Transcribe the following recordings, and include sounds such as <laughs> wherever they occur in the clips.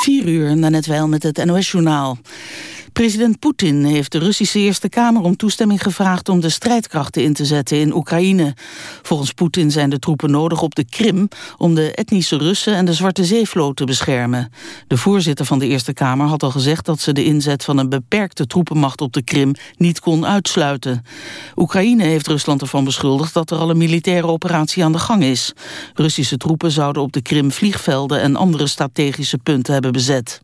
4 uur, net wel met het NOS-journaal. President Poetin heeft de Russische Eerste Kamer om toestemming gevraagd om de strijdkrachten in te zetten in Oekraïne. Volgens Poetin zijn de troepen nodig op de Krim om de etnische Russen en de Zwarte Zeevloot te beschermen. De voorzitter van de Eerste Kamer had al gezegd dat ze de inzet van een beperkte troepenmacht op de Krim niet kon uitsluiten. Oekraïne heeft Rusland ervan beschuldigd dat er al een militaire operatie aan de gang is. Russische troepen zouden op de Krim vliegvelden en andere strategische punten hebben bezet.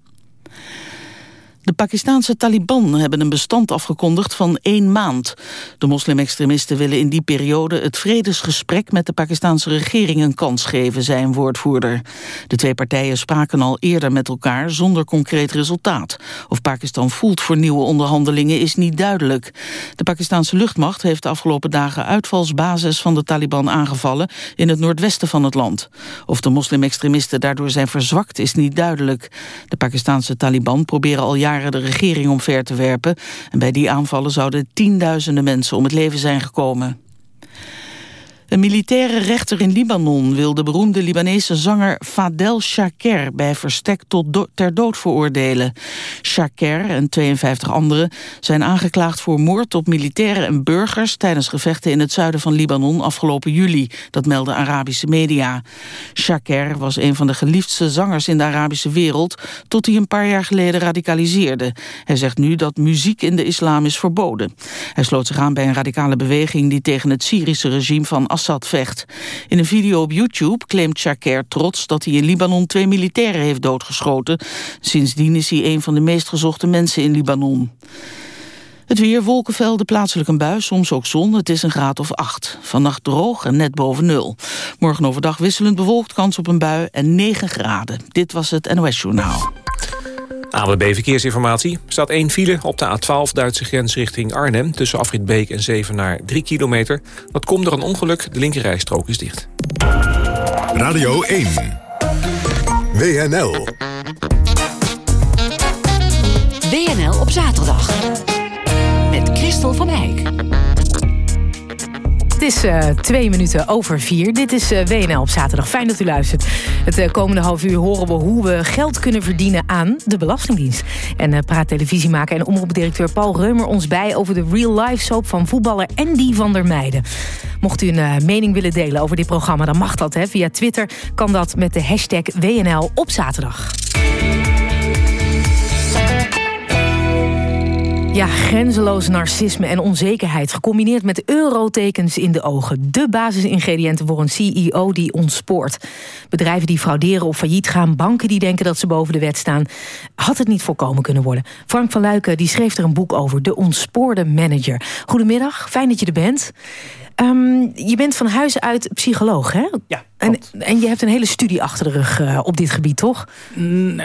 De Pakistanse Taliban hebben een bestand afgekondigd van één maand. De moslimextremisten willen in die periode het vredesgesprek met de Pakistanse regering een kans geven, zei een woordvoerder. De twee partijen spraken al eerder met elkaar zonder concreet resultaat. Of Pakistan voelt voor nieuwe onderhandelingen is niet duidelijk. De Pakistanse luchtmacht heeft de afgelopen dagen uitvalsbasis van de Taliban aangevallen in het noordwesten van het land. Of de moslimextremisten daardoor zijn verzwakt is niet duidelijk. De Pakistanse Taliban proberen al jaren de regering omver te werpen. En bij die aanvallen zouden tienduizenden mensen om het leven zijn gekomen. Een militaire rechter in Libanon wil de beroemde Libanese zanger Fadel Shaker bij verstek tot ter dood veroordelen. Shaker en 52 anderen zijn aangeklaagd voor moord op militairen en burgers tijdens gevechten in het zuiden van Libanon afgelopen juli, dat melden Arabische media. Shaker was een van de geliefdste zangers in de Arabische wereld tot hij een paar jaar geleden radicaliseerde. Hij zegt nu dat muziek in de islam is verboden. Hij sloot zich aan bij een radicale beweging die tegen het Syrische regime van Vecht. In een video op YouTube claimt Shaker trots dat hij in Libanon twee militairen heeft doodgeschoten. Sindsdien is hij een van de meest gezochte mensen in Libanon. Het weer, wolkenvelden, plaatselijk een bui, soms ook zon. Het is een graad of acht. Vannacht droog en net boven nul. Morgen overdag wisselend bewolkt, kans op een bui en 9 graden. Dit was het NOS Journaal. AWB Verkeersinformatie. staat één file op de A12 Duitse grens richting Arnhem... tussen Afrit Beek en Zevenaar 3 kilometer. Dat komt door een ongeluk, de linkerrijstrook is dicht. Radio 1. WNL. WNL op zaterdag. Met Christel van Eijk. Het is uh, twee minuten over vier. Dit is eh, WNL op zaterdag. Fijn dat u luistert. Het uh, komende half uur horen we hoe we geld kunnen verdienen aan de Belastingdienst. En praat televisiemaker en omroepdirecteur Paul Reumer ons bij... over de real-life soap van voetballer Andy van der Meijden. Mocht u een mening willen delen over dit programma, dan mag dat. Hè. Via Twitter kan dat met de hashtag WNL op zaterdag. Ja, grenzeloos narcisme en onzekerheid... gecombineerd met eurotekens in de ogen. De basisingrediënten voor een CEO die ontspoort. Bedrijven die frauderen of failliet gaan... banken die denken dat ze boven de wet staan. Had het niet voorkomen kunnen worden. Frank van Luiken die schreef er een boek over. De ontspoorde manager. Goedemiddag, fijn dat je er bent. Um, je bent van huis uit psycholoog, hè? Ja, en, en, je hebt een hele studie achter de rug uh, op dit gebied, toch?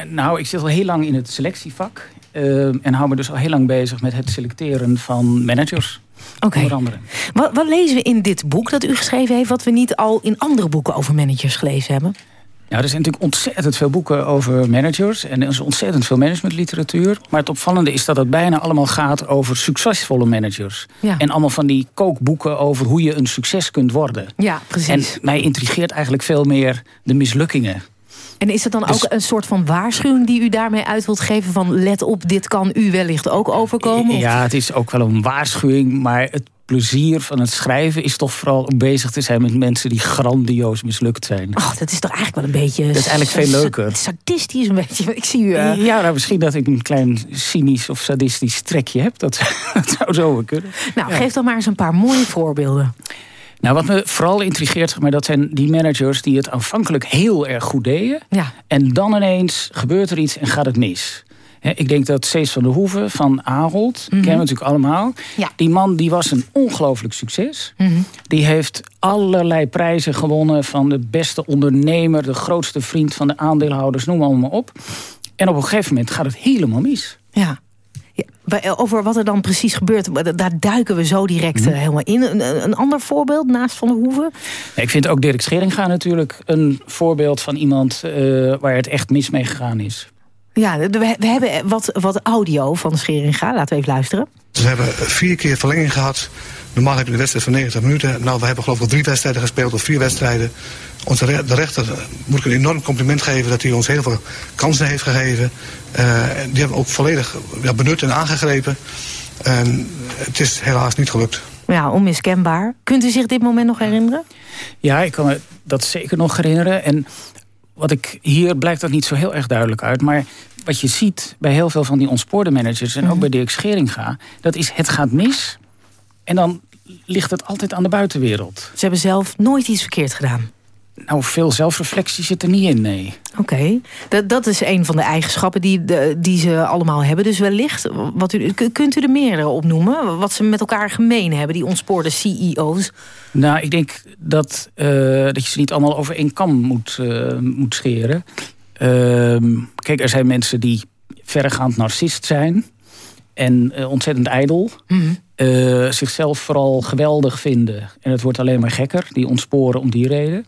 nou, ik zit al heel lang in het selectievak. Uh, en hou me dus al heel lang bezig met het selecteren van managers. Oké. Okay. Wat, wat, lezen we in dit boek dat u geschreven heeft... wat we niet al in andere boeken over managers gelezen hebben? Ja, er zijn natuurlijk ontzettend veel boeken over managers. En er is ontzettend veel managementliteratuur. Maar het opvallende is dat het bijna allemaal gaat over succesvolle managers. Ja. En allemaal van die kookboeken over hoe je een succes kunt worden. Ja, precies. En mij intrigeert eigenlijk veel meer de mislukkingen. En is het dan dus- ook een soort van waarschuwing die u daarmee uit wilt geven... van let op, dit kan u wellicht ook overkomen? Ja, het is ook wel een waarschuwing, maar het plezier van het schrijven is toch vooral om bezig te zijn met mensen die grandioos mislukt zijn. Oh, dat is toch eigenlijk wel een beetje. Dat is eigenlijk veel leuker. Sadistisch een beetje. Ik zie u. Uh... Ja, nou, misschien dat ik een klein cynisch of sadistisch trekje heb. Dat, dat <laughs> zou zo kunnen. Nou, geef dan maar eens een paar mooie voorbeelden. Nou, wat me vooral intrigeert, maar dat zijn die managers die het aanvankelijk heel erg goed deden. Ja. En dan ineens gebeurt er iets en gaat het mis. ik denk dat Cees van der Hoeven van Ahold, mm kennen we natuurlijk allemaal. Ja. Die man die was een ongelooflijk succes. Mhm. Die heeft allerlei prijzen gewonnen van de beste ondernemer, de grootste vriend van de aandeelhouders, noem maar op. En op een gegeven moment gaat het helemaal mis. Ja. Ja, over wat er dan precies gebeurt, daar duiken we zo direct mhm. eh, helemaal in. Een, een, ander voorbeeld naast Van der Hoeven? Ik vind ook Dirk Scheringa natuurlijk een voorbeeld van iemand uh, waar het echt mis mee gegaan is. Ja, we, we hebben wat, wat audio van Scheringa. Laten we even luisteren. Dus we hebben vier keer verlenging gehad. Normaal heb je een wedstrijd van 90 minuten. Nou, we hebben geloof ik al drie wedstrijden gespeeld, of vier wedstrijden. Onze re de rechter moet ik een enorm compliment geven dat hij ons heel veel kansen heeft gegeven. Uh, die hebben we ook volledig ja, benut en aangegrepen. En het is helaas niet gelukt. Ja, onmiskenbaar. Kunt u zich dit moment nog herinneren? Ja, ik kan me dat zeker nog herinneren. En wat ik hier blijkt dat niet zo heel erg duidelijk uit. Maar wat je ziet bij heel veel van die ontspoorde managers... en ook mhm. bij Dirk Scheringa, dat is het gaat mis... en dan ligt het altijd aan de buitenwereld. Ze hebben zelf nooit iets verkeerd gedaan. Nou, veel zelfreflectie zit er niet in, nee. Oké, dat, dat is een van de eigenschappen die, de, die ze allemaal hebben. Dus wellicht, wat u, kunt u er meerdere opnoemen? Wat ze met elkaar gemeen hebben, die ontspoorde CEO's? Nou, ik denk dat, uh, dat je ze niet allemaal over één kam moet, uh, moet scheren. Uh, kijk, er zijn mensen die verregaand narcist zijn... en uh, ontzettend ijdel... Mm -hmm. zichzelf vooral geweldig vinden. En het wordt alleen maar gekker, die ontsporen om die reden.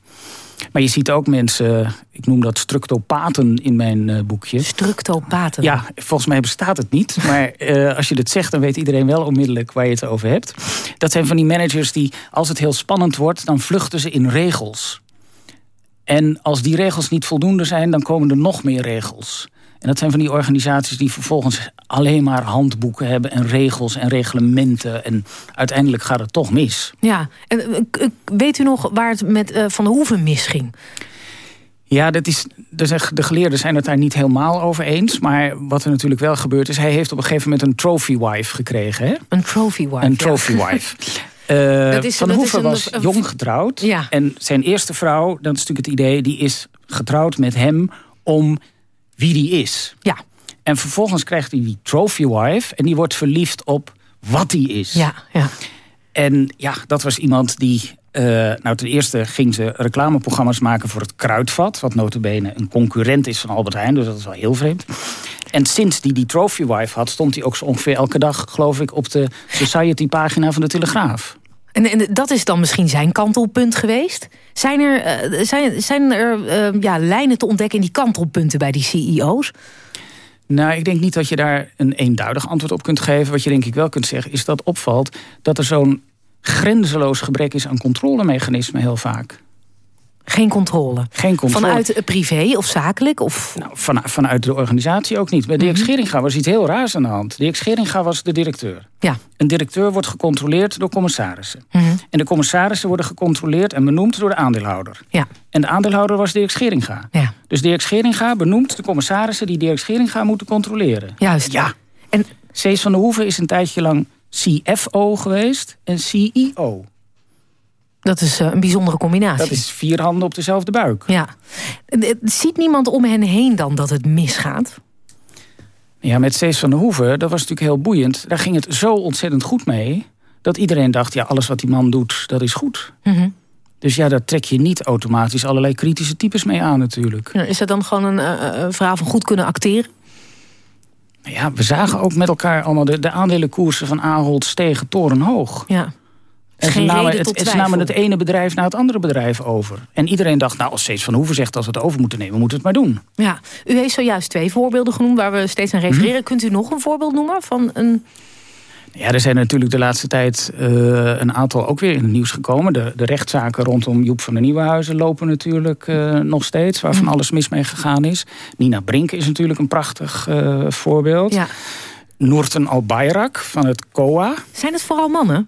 Maar je ziet ook mensen, ik noem dat structopaten in mijn uh, boekje. Structopaten? Ja, volgens mij bestaat het niet. <laughs> Maar uh, als je dit zegt, dan weet iedereen wel onmiddellijk waar je het over hebt. Dat zijn van die managers die, als het heel spannend wordt... dan vluchten ze in regels. En als die regels niet voldoende zijn, dan komen er nog meer regels. En dat zijn van die organisaties die vervolgens alleen maar handboeken hebben... en regels en reglementen. En uiteindelijk gaat het toch mis. Ja, en eh, weet u nog waar het met uh, Van der Hoeven misging? Ja, dat is, de geleerden zijn het daar niet helemaal over eens. Maar wat er natuurlijk wel gebeurt is... hij heeft op een gegeven moment een trophy wife gekregen. Hè? Een trophy wife, Een trophy <laughs> wife. Uh, is, van Hoeven was jong getrouwd. Ja. En zijn eerste vrouw, dat is natuurlijk het idee... die is getrouwd met hem om wie die is. Ja. En vervolgens krijgt hij die trophy wife... en die wordt verliefd op wat hij is. Ja, ja. En ja, dat was iemand die... Uh, nou, ten eerste ging ze reclameprogramma's maken voor het Kruidvat... wat notabene een concurrent is van Albert Heijn, dus dat is wel heel vreemd. En sinds die die trophy wife had... stond hij ook zo ongeveer elke dag, geloof ik... op de Society-pagina van de Telegraaf. En, en, dat is dan misschien zijn kantelpunt geweest? Zijn er, uh, zijn, zijn er uh, ja, lijnen te ontdekken in die kantelpunten bij die CEO's? Nou, ik denk niet dat je daar een eenduidig antwoord op kunt geven. Wat je denk ik wel kunt zeggen, is dat opvalt... dat er zo'n grenzeloos gebrek is aan controlemechanismen heel vaak. Geen controle. Geen controle. Vanuit privé of zakelijk? Of... Nou, van, vanuit de organisatie ook niet. Bij Dirk mm Scheringa was iets heel raars aan de hand. Dirk Scheringa was de directeur. Ja. Een directeur wordt gecontroleerd door commissarissen. Mhm. En de commissarissen worden gecontroleerd en benoemd door de aandeelhouder. Ja. En de aandeelhouder was Dirk Scheringa. Ja. Dus Dirk Scheringa benoemt de commissarissen die Dirk Scheringa moeten controleren. Juist. Ja. En Cees van der Hoeven is een tijdje lang CFO geweest en CEO. Dat is eh, een bijzondere combinatie. Dat is vier handen op dezelfde buik. Ja. Ziet niemand om hen heen dan dat het misgaat? Ja, met Cees van der Hoeven, dat was natuurlijk heel boeiend. Daar ging het zo ontzettend goed mee... dat iedereen dacht, ja, alles wat die man doet, dat is goed. Mm Dus ja, daar trek je niet automatisch allerlei kritische types mee aan natuurlijk. Ja, is dat dan gewoon een uh, verhaal van goed kunnen acteren? Ja, we zagen ook met elkaar allemaal de, de aandelenkoersen van Ahold stegen torenhoog. Ja. En ze namen, het, ze namen het ene bedrijf naar het andere bedrijf over. En iedereen dacht, nou, als steeds Van Hoeven zegt... dat we het over moeten nemen, moeten we het maar doen. Ja, u heeft zojuist twee voorbeelden genoemd... waar we steeds aan refereren. Mhm. Kunt u nog een voorbeeld noemen van een... Ja, er zijn natuurlijk de laatste tijd uh, een aantal ook weer in het nieuws gekomen. De, de rechtszaken rondom Joep van der Nieuwenhuizen lopen natuurlijk uh, nog steeds. Waarvan mm. alles mis mee gegaan is. Nina Brink is natuurlijk een prachtig uh, voorbeeld. Ja. Noorten Albayrak van het COA. Zijn het vooral mannen?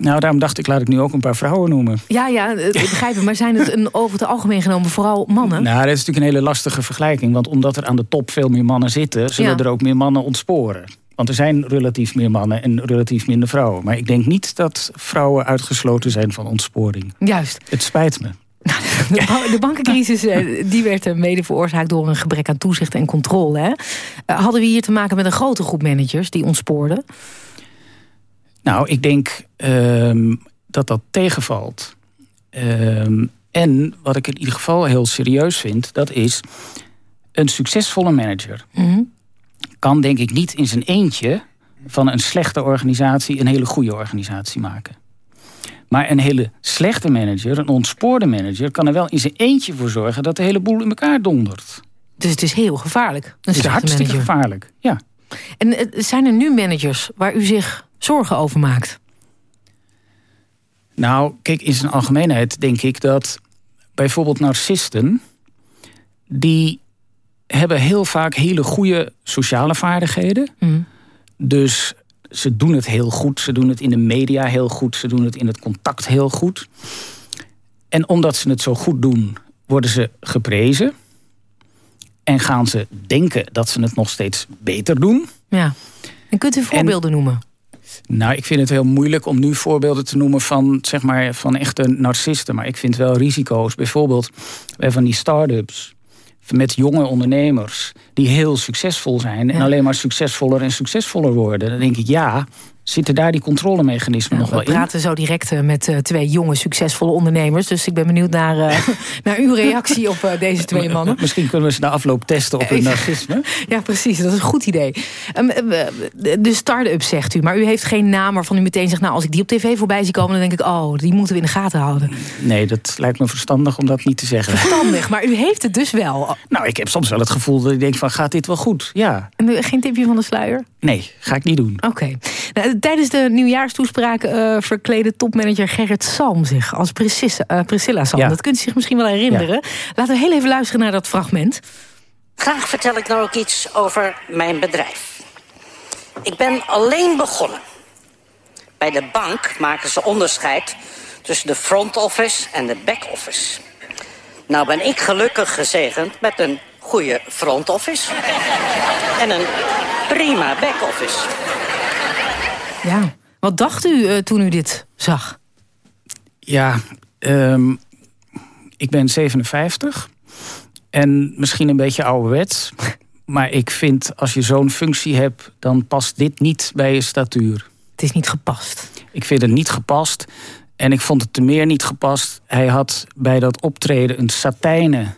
Nou, daarom dacht ik, laat ik nu ook een paar vrouwen noemen. Ja, ja, ik begrijp het. Maar zijn het een, over het algemeen genomen vooral mannen? Nou, dat is natuurlijk een hele lastige vergelijking. Want omdat er aan de top veel meer mannen zitten... zullen er ook meer mannen ontsporen. Want er zijn relatief meer mannen en relatief minder vrouwen. Maar ik denk niet dat vrouwen uitgesloten zijn van ontsporing. Juist. Het spijt me. <laughs> De, bankencrisis eh, die werd mede veroorzaakt door een gebrek aan toezicht en controle. Hè? Eh, hadden we hier te maken met een grote groep managers die ontspoorden? Nou, ik denk um, dat dat tegenvalt. Um, en wat ik in ieder geval heel serieus vind, dat is een succesvolle manager. Mm -hmm. Kan denk ik niet in zijn eentje van een slechte organisatie een hele goede organisatie maken. Maar een hele slechte manager, een ontspoorde manager, kan er wel in zijn eentje voor zorgen dat de hele boel in elkaar dondert. Dus het is heel gevaarlijk. Een het is hartstikke manager. gevaarlijk, ja. En eh, zijn er nu managers waar u zich zorgen over maakt? Nou, kijk, in zijn algemeenheid denk ik dat bijvoorbeeld narcisten... die hebben heel vaak hele goede sociale vaardigheden. Mm. Dus ze doen het heel goed. Ze doen het in de media heel goed. Ze doen het in het contact heel goed. En omdat ze het zo goed doen, worden ze geprezen. En gaan ze denken dat ze het nog steeds beter doen. Ja. En kunt u voorbeelden noemen? Nou, ik vind het heel moeilijk om nu voorbeelden te noemen van, zeg maar, van echte narcisten. Maar ik vind wel risico's. Bijvoorbeeld bij van die start-ups met jonge ondernemers die heel succesvol zijn... en alleen maar succesvoller en succesvoller worden. Dan denk ik, ja, Zitten daar die controlemechanismen nog wel in? We praten zo direct uh, met uh, twee jonge, succesvolle ondernemers. Dus ik ben benieuwd naar, uh, <laughs> naar uw reactie op deze twee mannen. Misschien kunnen we ze na afloop testen op hun narcisme. Ja, precies. Dat is een goed idee. Um, de start-up zegt u, maar u heeft geen naam waarvan u meteen zegt... nou, als ik die op tv voorbij zie komen, dan denk ik... oh, die moeten we in de gaten houden. Nee, dat lijkt me verstandig om dat niet te zeggen. Verstandig, maar u heeft het dus wel. Nou, ik heb soms wel het gevoel dat ik denk van, gaat dit wel goed? Ja. En geen tipje van de sluier? Nee, ga ik niet doen. Oké. Okay. Nou, tijdens de nieuwjaarstoespraak uh, verklede topmanager Gerrit Salm zich als Priscilla, uh, Priscilla Salm. Ja. Dat kunt u zich misschien wel herinneren. Ja. Laten we heel even luisteren naar dat fragment. Graag vertel ik nou ook iets over mijn bedrijf. Ik ben alleen begonnen. Bij de bank maken ze onderscheid tussen de front office en de back office. Nou ben ik gelukkig gezegend met een goede front office en een prima back office. Ja, wat dacht u uh, toen u dit zag? Ja, um, ik ben 57 en misschien een beetje ouderwets. <laughs> Maar ik vind als je zo'n functie hebt, dan past dit niet bij je statuur. Het is niet gepast. Ik vind het niet gepast. En ik vond het te meer niet gepast. Hij had bij dat optreden een satijnen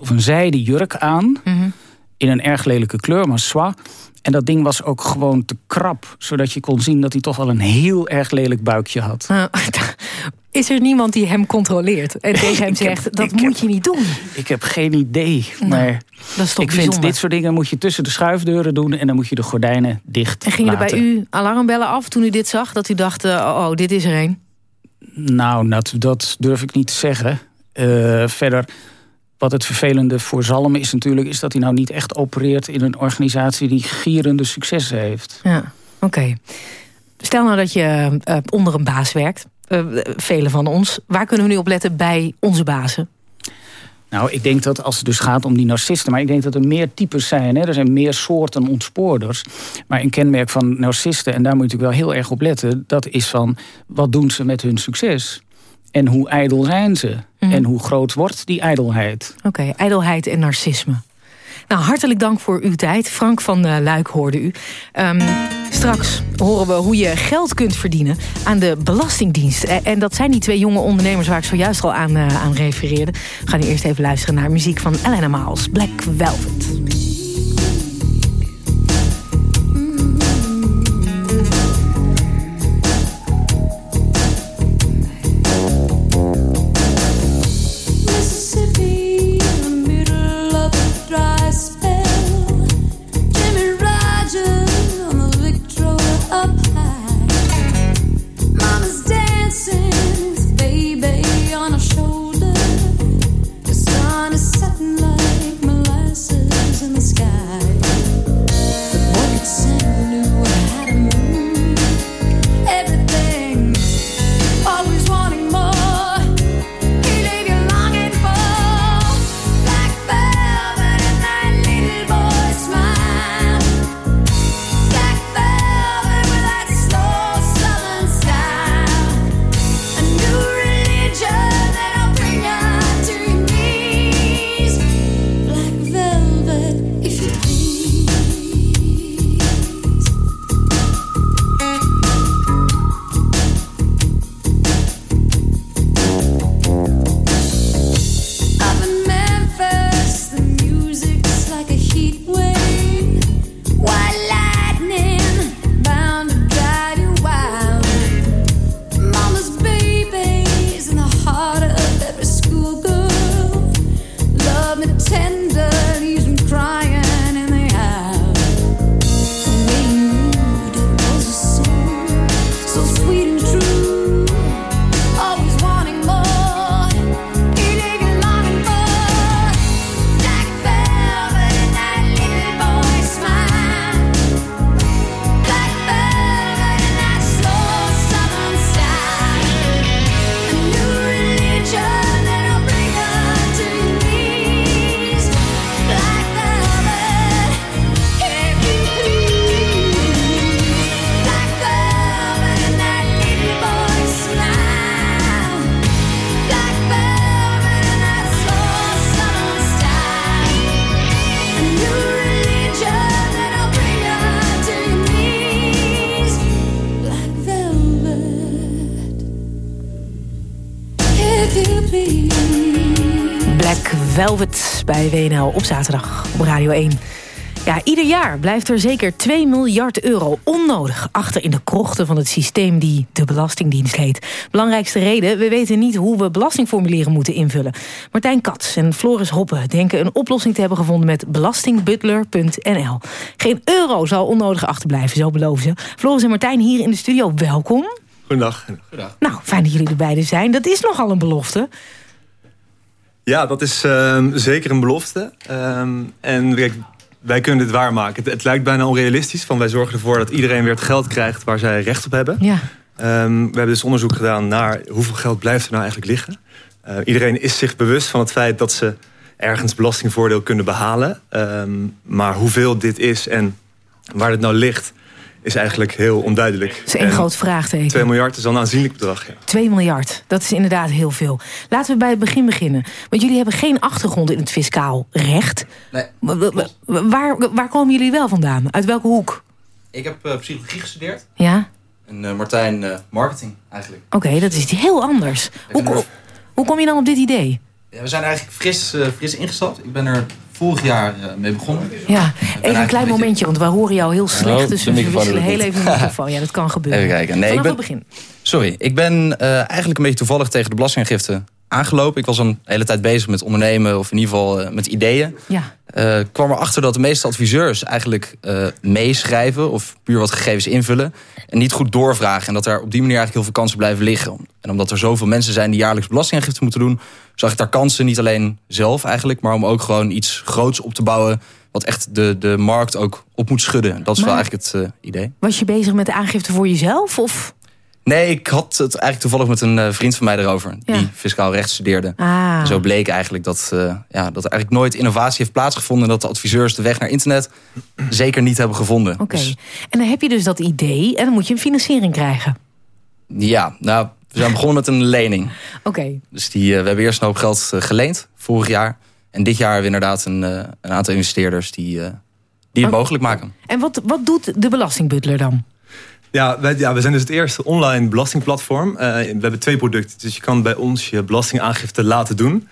of een zijden jurk aan. Mm -hmm. In een erg lelijke kleur, maar soie. En dat ding was ook gewoon te krap. Zodat je kon zien dat hij toch wel een heel erg lelijk buikje had. Uh, <laughs> is er niemand die hem controleert en tegen hem zegt... Heb, dat moet heb, je niet doen? Ik heb geen idee. Maar dat is toch ik bijzonder. vind dit soort dingen moet je tussen de schuifdeuren doen... en dan moet je de gordijnen dicht En gingen er bij u alarmbellen af toen u dit zag? Dat u dacht, uh, oh, oh, dit is er een? Nou, dat, dat durf ik niet te zeggen. Uh, verder... Wat het vervelende voor Zalm is natuurlijk... is dat hij nou niet echt opereert in een organisatie... die gierende successen heeft. Ja, oké. Okay. Stel nou dat je uh, onder een baas werkt. Uh, velen van ons. Waar kunnen we nu op letten bij onze bazen? Nou, ik denk dat als het dus gaat om die narcisten... maar ik denk dat er meer types zijn. Hè? Er zijn meer soorten ontspoorders. Maar een kenmerk van narcisten, en daar moet ik wel heel erg op letten... dat is van, wat doen ze met hun succes? En hoe ijdel zijn ze? Mm. En hoe groot wordt die ijdelheid? Oké, okay, ijdelheid en narcisme. Nou, hartelijk dank voor uw tijd. Frank van uh, Luik hoorde u. Um, straks horen we hoe je geld kunt verdienen aan de Belastingdienst. En dat zijn die twee jonge ondernemers waar ik zojuist al aan, uh, aan refereerde. We gaan nu eerst even luisteren naar muziek van Elena Miles, Black Velvet. Bij WNL op zaterdag op Radio 1. Ja, ieder jaar blijft er zeker 2 miljard euro onnodig achter in de krochten van het systeem die de Belastingdienst heet. Belangrijkste reden, we weten niet hoe we belastingformulieren moeten invullen. Martijn Kats en Floris Hoppe denken een oplossing te hebben gevonden met belastingbutler.nl. Geen euro zal onnodig achterblijven, zo beloven ze. Floris en Martijn hier in de studio, welkom. Goedendag. Goedendag. Nou, fijn dat jullie er beide zijn. Dat is nogal een belofte. Ja, dat is uh, zeker een belofte. Um, en kijk, wij kunnen dit waarmaken. Het, het, lijkt bijna onrealistisch. Van wij zorgen ervoor dat iedereen weer het geld krijgt waar zij recht op hebben. Ja. Um, we hebben dus onderzoek gedaan naar hoeveel geld blijft er nou eigenlijk liggen. Uh, iedereen is zich bewust van het feit dat ze ergens belastingvoordeel kunnen behalen. Um, maar hoeveel dit is en waar het nou ligt is eigenlijk heel onduidelijk. Dat is één groot vraagteken. 2 miljard is al een aanzienlijk bedrag. Ja. 2 miljard, dat is inderdaad heel veel. Laten we bij het begin beginnen. Want jullie hebben geen achtergrond in het fiscaal recht. Nee. Waar, waar komen jullie wel vandaan? Uit welke hoek? Ik heb uh, psychologie gestudeerd. Ja? En uh, Martijn uh, marketing eigenlijk. Oké, okay, dat is iets heel anders. Hoe, kom, hoe kom je dan op dit idee? Ja, we zijn eigenlijk fris, fris ingestapt. Ik ben er vorig jaar mee begonnen. Ja, even een klein een momentje, want we horen jou heel slecht. dus we wisselen heel even de microfoon. Ja, dat kan gebeuren. Even kijken. Nee, Vanaf ik ben, het begin. Sorry, ik ben uh, eigenlijk een beetje toevallig tegen de belastingaangifte aangelopen. Ik was een hele tijd bezig met ondernemen of in ieder geval uh, met ideeën. Ja. Uh, kwam erachter dat de meeste adviseurs eigenlijk meeschrijven of puur wat gegevens invullen en niet goed doorvragen. En dat er op die manier eigenlijk heel veel kansen blijven liggen. En omdat er zoveel mensen zijn die jaarlijks belastingaangifte moeten doen, zag ik daar kansen niet alleen zelf eigenlijk, maar om ook gewoon iets groots op te bouwen wat echt de, de markt ook op moet schudden. Dat is maar, wel eigenlijk het uh, idee. Was je bezig met de aangifte voor jezelf? Of? Nee, ik had het eigenlijk toevallig met een uh, vriend van mij erover. Ja. Die fiscaal recht studeerde. Ah. En zo bleek eigenlijk dat, uh, ja, dat er eigenlijk nooit innovatie heeft plaatsgevonden. En dat de adviseurs de weg naar internet zeker niet hebben gevonden. Oké. Dus, en dan heb je dus dat idee en dan moet je een financiering krijgen. ja, nou, we zijn begonnen met een lening. Oké. Dus die, uh, we hebben eerst een hoop geld geleend, vorig jaar. En dit jaar hebben we inderdaad een, een aantal investeerders die, die het Oh. mogelijk maken. En wat, wat doet de belastingbutler dan? Ja, wij, ja, we zijn dus het eerste online belastingplatform. Uh, we hebben twee producten, dus je kan bij ons je belastingaangifte laten doen.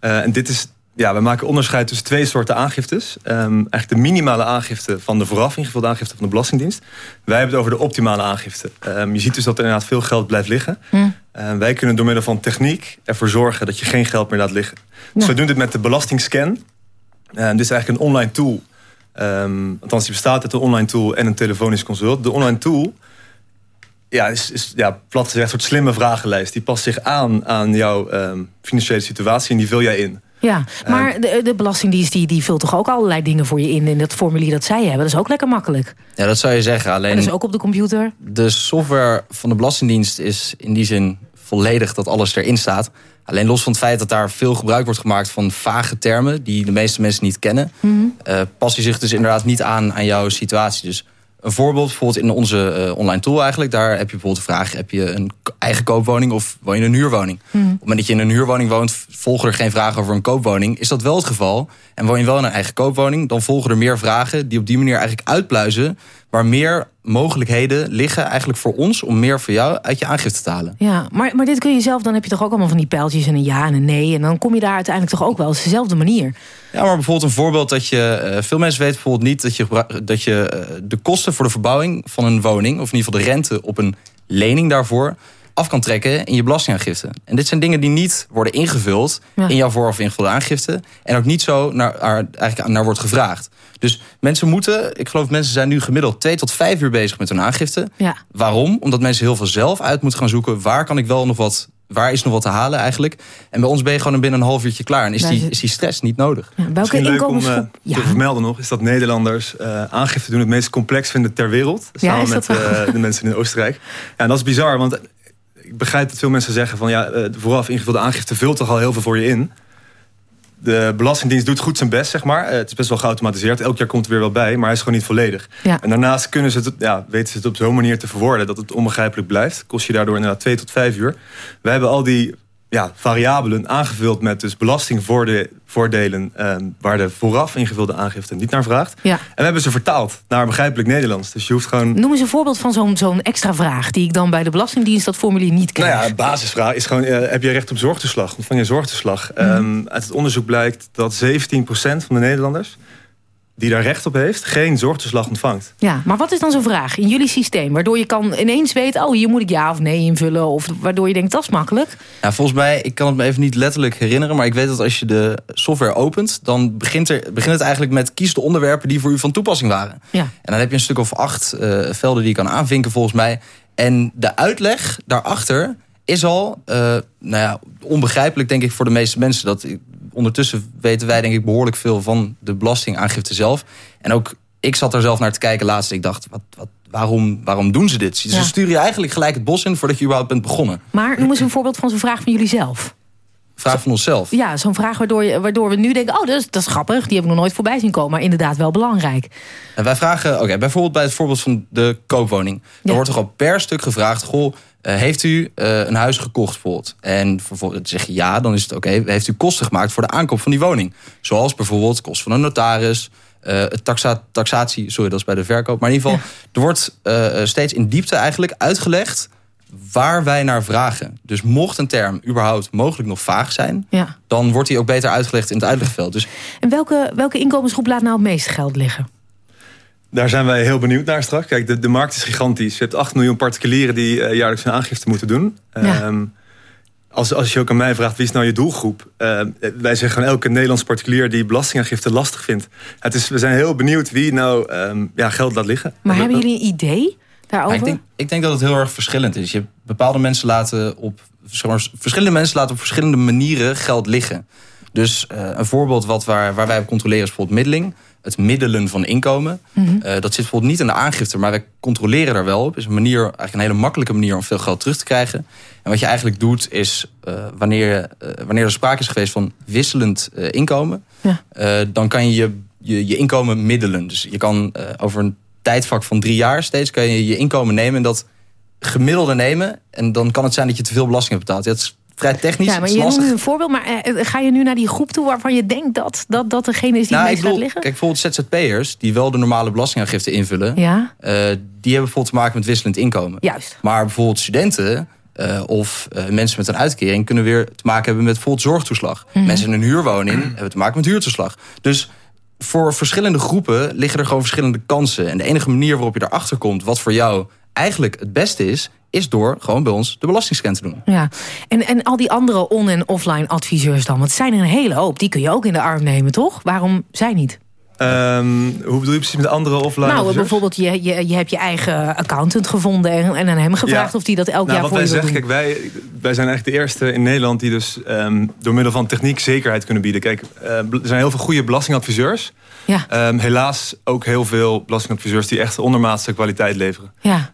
Uh, en dit is, ja, we maken onderscheid tussen twee soorten aangiftes. Um, eigenlijk de minimale aangifte van de vooraf ingevulde aangifte van de Belastingdienst. Wij hebben het over de optimale aangifte. Um, je ziet dus dat er inderdaad veel geld blijft liggen. Hm. Uh, wij kunnen door middel van techniek ervoor zorgen dat je geen geld meer laat liggen. Dus we doen dit met de belastingscan. Dit is eigenlijk een online tool. Um, althans, die bestaat uit een online tool en een telefonisch consult. De online tool ja, is, is ja, plat gezegd een soort slimme vragenlijst. Die past zich aan aan jouw um, financiële situatie en die vul jij in. Ja, maar de, de Belastingdienst die, die vult toch ook allerlei dingen voor je in... in dat formulier dat zij hebben. Dat is ook lekker makkelijk. Ja, dat zou je zeggen. En Alleen dat is ook op de computer. de software van de Belastingdienst is in die zin volledig dat alles erin staat. Alleen los van het feit dat daar veel gebruik wordt gemaakt van vage termen... die de meeste mensen niet kennen... Mhm. eh, past die zich dus inderdaad niet aan aan jouw situatie. Dus een voorbeeld, bijvoorbeeld in onze eh, online tool eigenlijk... daar heb je bijvoorbeeld de vraag... heb je een eigen koopwoning of woon je in een huurwoning? Mhm. Op het moment dat je in een huurwoning woont... volgen er geen vragen over een koopwoning. Is dat wel het geval? En woon je wel in een eigen koopwoning... dan volgen er meer vragen die op die manier eigenlijk uitpluizen... waar meer mogelijkheden liggen eigenlijk voor ons... om meer voor jou uit je aangifte te halen. Ja, maar, maar dit kun je zelf, dan heb je toch ook allemaal van die pijltjes en een ja en een nee. En dan kom je daar uiteindelijk toch ook wel. Is dezelfde manier. Ja, maar bijvoorbeeld een voorbeeld dat je... eh, veel mensen weten bijvoorbeeld niet dat je, dat je eh, de kosten voor de verbouwing van een woning... of in ieder geval de rente op een lening daarvoor... af kan trekken in je belastingaangifte. En dit zijn dingen die niet worden ingevuld... Ja. in jouw vooraf ingevulde aangifte... en ook niet zo naar, eigenlijk naar wordt gevraagd. Dus mensen moeten... ik geloof mensen zijn nu gemiddeld twee tot vijf uur bezig met hun aangifte. Ja. Waarom? Omdat mensen heel veel zelf uit moeten gaan zoeken... waar kan ik wel nog wat... Waar is nog wat te halen eigenlijk? En bij ons ben je gewoon binnen een half uurtje klaar. En is die, zit- is die stress niet nodig. Ja, welke Misschien leuk om inkomensgroep? eh, te vermelden nog... is dat Nederlanders eh, aangifte doen het meest complex vinden ter wereld. Ja, samen met eh, de mensen in Oostenrijk. Ja, en dat is bizar, want ik begrijp dat veel mensen zeggen... van ja, eh, vooraf ingevulde aangifte vult toch al heel veel voor je in. De Belastingdienst doet goed zijn best, zeg maar. Eh, het is best wel geautomatiseerd. Elk jaar komt er weer wel bij, maar hij is gewoon niet volledig. Ja. En daarnaast kunnen ze het, ja, weten ze het op zo'n manier te verwoorden... dat het onbegrijpelijk blijft. Kost je daardoor inderdaad twee tot vijf uur. We hebben al die ja, variabelen aangevuld met dus belastingvoordelen... ehm, waar de vooraf ingevulde aangifte niet naar vraagt. Ja. En we hebben ze vertaald naar begrijpelijk Nederlands. Dus je hoeft gewoon... Noem eens een voorbeeld van zo'n zo'n extra vraag... die ik dan bij de Belastingdienst dat formulier niet krijg. Nou ja, basisvraag is gewoon, eh, heb je recht op zorgtoeslag? Ontvang je zorgtoeslag? Ehm, uit het onderzoek blijkt dat 17% van de Nederlanders... die daar recht op heeft, geen zorgtoeslag ontvangt. Ja, maar wat is dan zo'n vraag in jullie systeem... waardoor je kan ineens weten... oh, hier moet ik ja of nee invullen... of waardoor je denkt, dat is makkelijk. Ja, volgens mij, ik kan het me even niet letterlijk herinneren... maar ik weet dat als je de software opent... dan begint, er, begint het eigenlijk met kies de onderwerpen... die voor u van toepassing waren. Ja. En dan heb je een stuk of acht eh, velden die je kan aanvinken volgens mij. En de uitleg daarachter is al eh, nou ja, onbegrijpelijk denk ik voor de meeste mensen. Dat, ondertussen weten wij denk ik behoorlijk veel van de belastingaangifte zelf. En ook ik zat er zelf naar te kijken laatst. Ik dacht, wat, wat, waarom, waarom doen ze dit? Ze Ja. sturen je eigenlijk gelijk het bos in voordat je überhaupt bent begonnen. Maar noem eens een voorbeeld van zo'n vraag van jullie zelf. Vraag van onszelf. Ja, zo'n vraag waardoor, je, waardoor we nu denken... oh, dat is, dat is grappig, die heb ik nog nooit voorbij zien komen... maar inderdaad wel belangrijk. En wij vragen, oké, bijvoorbeeld bij het voorbeeld van de koopwoning. Er Ja. wordt toch al per stuk gevraagd, goh, eh, heeft u eh, een huis gekocht bijvoorbeeld? En vervolgens zeg je ja, dan is het oké, heeft u kosten gemaakt voor de aankoop van die woning? Zoals bijvoorbeeld kosten van een notaris, het taxa taxatie, sorry, dat is bij de verkoop. Maar in ieder geval, er wordt steeds in diepte eigenlijk uitgelegd waar wij naar vragen. Dus mocht een term überhaupt mogelijk nog vaag zijn... Ja. dan wordt die ook beter uitgelegd in het uitlegveld. Dus En welke, welke inkomensgroep laat nou het meeste geld liggen? Daar zijn wij heel benieuwd naar straks. Kijk, de, de markt is gigantisch. Je hebt 8 miljoen particulieren die eh, jaarlijks hun aangifte moeten doen. Ja. Ehm, als, als je ook aan mij vraagt, wie is nou je doelgroep? Eh, wij zeggen gewoon elke Nederlands particulier die belastingaangifte lastig vindt. Het is, we zijn heel benieuwd wie nou ehm, ja, geld laat liggen. Maar En hebben jullie een idee daarover? Maar ik, denk, ik denk dat het heel erg verschillend is. Je hebt bepaalde mensen laten op zeg maar, verschillende mensen laten op verschillende manieren geld liggen. Dus eh, een voorbeeld wat waar, waar wij op controleren is bijvoorbeeld middeling. Het middelen van inkomen. Mhm. Eh, dat zit bijvoorbeeld niet in de aangifte, maar wij controleren daar wel op. is een manier, eigenlijk een hele makkelijke manier om veel geld terug te krijgen. En wat je eigenlijk doet is, eh, wanneer, wanneer er sprake is geweest van wisselend inkomen, Ja. dan kan je je, je je inkomen middelen. Dus je kan over een tijdvak van drie jaar steeds kan je je inkomen nemen en dat gemiddelde nemen. En dan kan het zijn dat je te veel belasting hebt betaald. Ja, het is vrij technisch. ja, maar je noemt nu een voorbeeld, maar eh, ga je nu naar die groep toe waarvan je denkt dat dat, dat degene is die Nou, meest liggen? kijk, bijvoorbeeld ZZP'ers die wel de normale belastingaangifte invullen, Ja, eh, die hebben bijvoorbeeld te maken met wisselend inkomen. juist. Maar bijvoorbeeld studenten eh, of eh, mensen met een uitkering kunnen weer te maken hebben met bijvoorbeeld zorgtoeslag. Mhm. Mensen in een huurwoning hebben te maken met huurtoeslag. Dus voor verschillende groepen liggen er gewoon verschillende kansen. En de enige manier waarop je erachter komt wat voor jou eigenlijk het beste is, is door gewoon bij ons de belastingscan te doen. Ja, en, en al die andere on- en offline adviseurs dan? Want het zijn er een hele hoop. Die kun je ook in de arm nemen, toch? Waarom zij niet? Ehm, hoe bedoel je precies met andere offline nou, bijvoorbeeld, je, je, je hebt je eigen accountant gevonden... en, en aan hem gevraagd Ja. of hij dat elk Nou, jaar voor wij je zeggen, kijk, wij, wij zijn eigenlijk de eerste in Nederland die dus ehm, door middel van techniek zekerheid kunnen bieden. Kijk, eh, er zijn heel veel goede belastingadviseurs. Ja, Ehm, helaas ook heel veel belastingadviseurs die echt ondermaatse kwaliteit leveren. ja.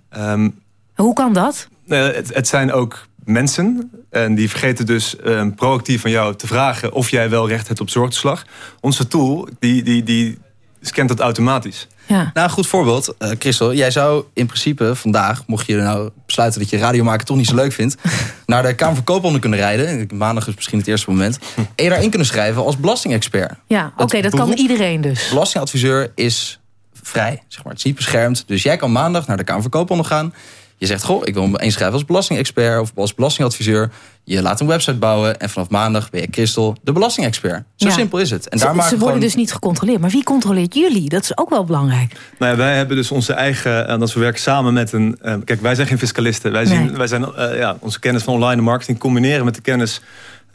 Hoe kan dat? eh, het, het zijn ook mensen en die vergeten dus ehm, proactief van jou te vragen of jij wel recht hebt op zorgtoeslag. Onze tool die, die, die scant dat automatisch. Ja. Nou, een goed voorbeeld. eh Christel, jij zou in principe vandaag, mocht je nou besluiten dat je radio maken toch niet zo leuk vindt, <laughs> naar de Kamer van Koophandel kunnen rijden. Maandag is misschien het eerste moment. En je daarin kunnen schrijven als belastingexpert. Ja, oké, dat kan iedereen dus. Belastingadviseur is vrij, zeg maar. Het is niet beschermd. Dus jij kan maandag naar de Kamer van Koophandel gaan. Je zegt, goh, ik wil me inschrijven als belastingexpert of als belastingadviseur. Je laat een website bouwen en vanaf maandag ben je Christel de belastingexpert. Zo Ja. simpel is het. En Ze, daar ze maken worden gewoon... dus niet gecontroleerd. Maar wie controleert jullie? Dat is ook wel belangrijk. Nou ja, wij hebben dus onze eigen, en dat we werken samen met een. eh, kijk, wij zijn geen fiscalisten. Wij, zien, Nee. wij zijn eh, ja, onze kennis van online marketing combineren met de kennis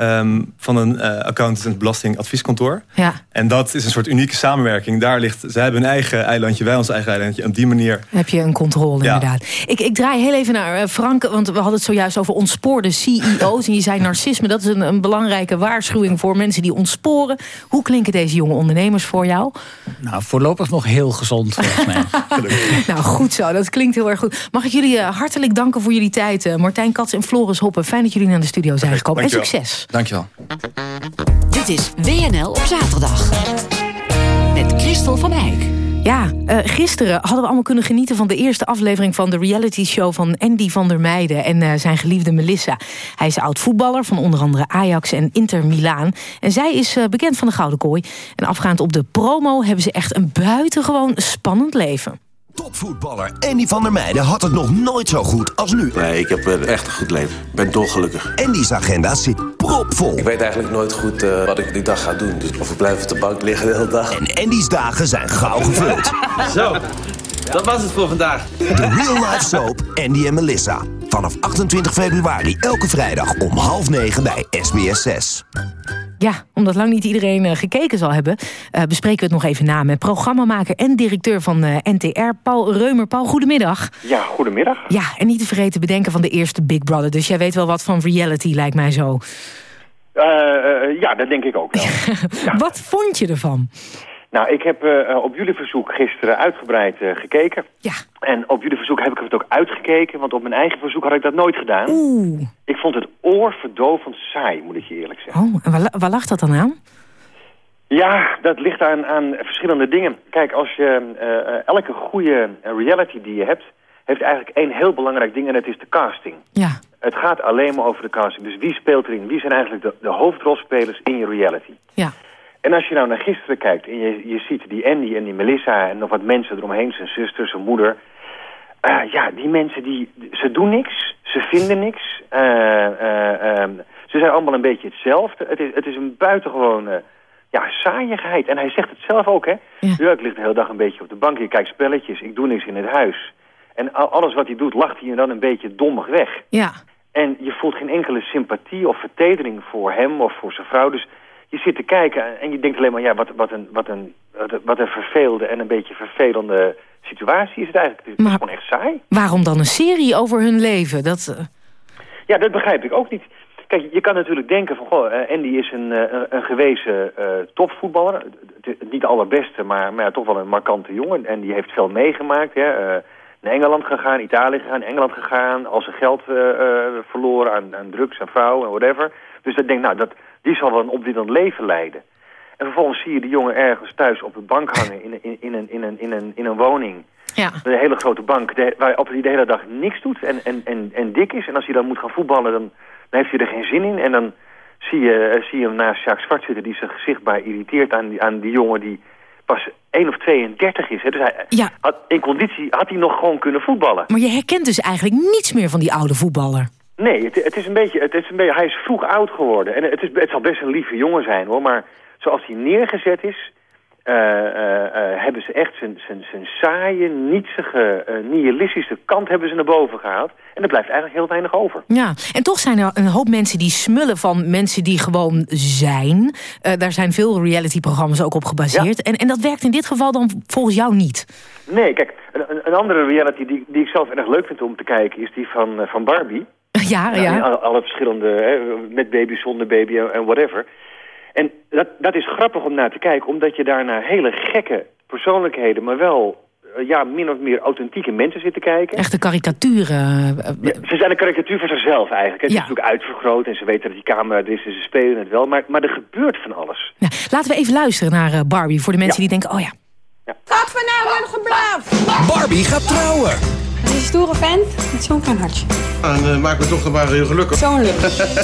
ehm, van een eh accountant en belastingadvieskantoor. Ja, En dat is een soort unieke samenwerking. Daar ligt, zij hebben hun eigen eilandje, wij ons eigen eilandje. Op die manier. heb je een controle Ja. inderdaad. Ik, ik draai heel even naar eh, Frank, want we hadden het zojuist over ontspoorde CEO's. En je zei narcisme, dat is een, een belangrijke waarschuwing voor mensen die ontsporen. Hoe klinken deze jonge ondernemers voor jou? Nou, voorlopig nog heel gezond volgens mij. <laughs> Nou, goed zo. Dat klinkt heel erg goed. Mag ik jullie eh, hartelijk danken voor jullie tijd. Martijn Kats en Floris Hoppen. Fijn dat jullie naar de studio zijn gekomen. En succes. Dankjewel. Dit is WNL op zaterdag. Met Christel van Eyck. Ja, uh, gisteren hadden we allemaal kunnen genieten van de eerste aflevering van de reality show van Andy van der Meijden en uh, zijn geliefde Melissa. Hij is oud voetballer van onder andere Ajax en Inter Milaan. En zij is uh, bekend van de Gouden Kooi. En afgaand op de promo hebben ze echt een buitengewoon spannend leven. Topvoetballer Andy van der Meijden had het nog nooit zo goed als nu. Nee, ik heb echt een goed leven. Ik ben dolgelukkig. Andy's agenda zit propvol. Ik weet eigenlijk nooit goed uh, wat ik die dag ga doen. Dus of ik blijf op de bank liggen de hele dag. En Andy's dagen zijn gauw gevuld. <laughs> zo, dat was het voor vandaag. De Real Life Soap Andy en Melissa. Vanaf 28 februari elke vrijdag om half negen bij SBS 6. Ja, omdat lang niet iedereen uh, gekeken zal hebben... Uh, bespreken we het nog even na met programmamaker en directeur van uh, NTR... Paul Reumer. Paul, goedemiddag. Ja, goedemiddag. Ja, en niet te vergeten bedenken van de eerste Big Brother. Dus jij weet wel wat van reality, lijkt mij zo. ja, dat denk ik ook wel. <laughs> ja. Wat vond je ervan? Nou, ik heb uh, op jullie verzoek gisteren uitgebreid uh, gekeken. Ja. En op jullie verzoek heb ik het ook uitgekeken, want op mijn eigen verzoek had ik dat nooit gedaan. Oeh. Ik vond het oorverdovend saai, moet ik je eerlijk zeggen. Oh, en waar, waar lag dat dan aan? Ja, dat ligt aan, aan verschillende dingen. Kijk, als je uh, elke goede reality die je hebt, heeft eigenlijk één heel belangrijk ding en dat is de casting. Ja. Het gaat alleen maar over de casting. Dus wie speelt erin? Wie zijn eigenlijk de, de hoofdrolspelers in je reality? Ja. En als je nou naar gisteren kijkt en je, je ziet die Andy en die Melissa en nog wat mensen eromheen, zijn zuster, zijn moeder. Uh, ja, die mensen die, ze doen niks, ze vinden niks. Uh, uh, um, ze zijn allemaal een beetje hetzelfde. Het is, het is een buitengewone ja, saaiigheid. En hij zegt het zelf ook, hè. Ja. ja, ik lig de hele dag een beetje op de bank, ik kijk spelletjes, ik doe niks in het huis. En alles wat hij doet, lacht hij dan een beetje dommig weg. Ja. En je voelt geen enkele sympathie of vertedering voor hem of voor zijn vrouw. Dus je zit te kijken en je denkt alleen maar... ja, wat, wat, een, wat, een, wat een verveelde en een beetje vervelende situatie is het eigenlijk. Het is Maar- gewoon echt saai. Waarom dan een serie over hun leven? Dat, eh, Ja, dat begrijp ik ook niet. Kijk, je kan natuurlijk denken van... Goh, eh, Andy is een, eh, een- een gewezen eh, topvoetballer. Niet de allerbeste, maar, maar ja, toch wel een markante jongen. En die heeft veel meegemaakt. Hè. Naar Engeland gegaan, Italië gegaan, Engeland gegaan. Al zijn geld verloren aan, aan drugs, aan vrouwen en whatever. Dus dat denk nou, dat, die zal wel een opwindend leven leiden. En vervolgens zie je die jongen ergens thuis op de bank hangen in, in, in, een, in, een, in, een, in een woning. ja. Een hele grote bank de, waarop hij de hele dag niks doet en, en, en, en dik is. En als hij dan moet gaan voetballen, dan, dan heeft hij er geen zin in. En dan zie je, eh, zie je hem naast Jacques Zwart zitten die zich zichtbaar irriteert aan die, aan die jongen die pas 1 of 32 is. Hè. Dus hij, Ja. had, in conditie had hij nog gewoon kunnen voetballen. Maar je herkent dus eigenlijk niets meer van die oude voetballer. Nee, het, het is een beetje, het is een beetje, hij is vroeg oud geworden. En het, is, het zal best een lieve jongen zijn hoor, maar zoals hij neergezet is... eh, eh, eh, hebben ze echt zijn, zijn, zijn saaie, nietsige, nihilistische kant hebben ze naar boven gehaald. En er blijft eigenlijk heel weinig over. Ja, en toch zijn er een hoop mensen die smullen van mensen die gewoon zijn. Daar zijn veel reality-programma's ook op gebaseerd. En, en dat werkt in dit geval dan volgens jou niet. Nee, kijk, een, een- andere reality die, die ik zelf erg leuk vind om te kijken... is die van, van Barbie. Ja, Nou, ja. Alle, alle verschillende, hè, met baby, zonder baby en whatever. En dat, dat is grappig om naar te kijken, omdat je daar naar hele gekke persoonlijkheden... maar wel eh, ja, min of meer authentieke mensen zit te kijken. Echte karikaturen. eh, Ja, ze zijn een karikatuur van zichzelf eigenlijk. Het Ja. is natuurlijk uitvergroot en ze weten dat die camera er is en ze spelen het wel. Maar, maar er gebeurt van alles. nou, laten we even luisteren naar eh, Barbie. Voor de mensen Ja. die denken, oh ja. Gaat vanavond geblaft! Barbie gaat trouwen. Stoere vent met zo'n klein hartje. En uh, maak me toch nog maar heel gelukkig. Zo'n lul.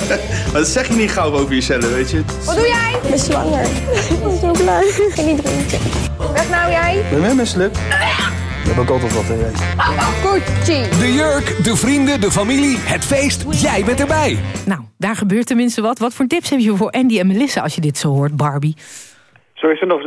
<laughs> dat zeg je niet gauw over jezelf, weet je. Wat doe jij? Ik ben zwanger. Ik ben zo blij. Ik ga niet drinken. Weg nou jij. Ben jij misselijk? Je hebt ook altijd wat, hè? jij. Gucci. De jurk, de vrienden, de familie, het feest. Jij bent erbij. Nou, daar gebeurt tenminste wat. Wat voor tips heb je voor Andy en Melissa als je dit zo hoort, Barbie? Er nog,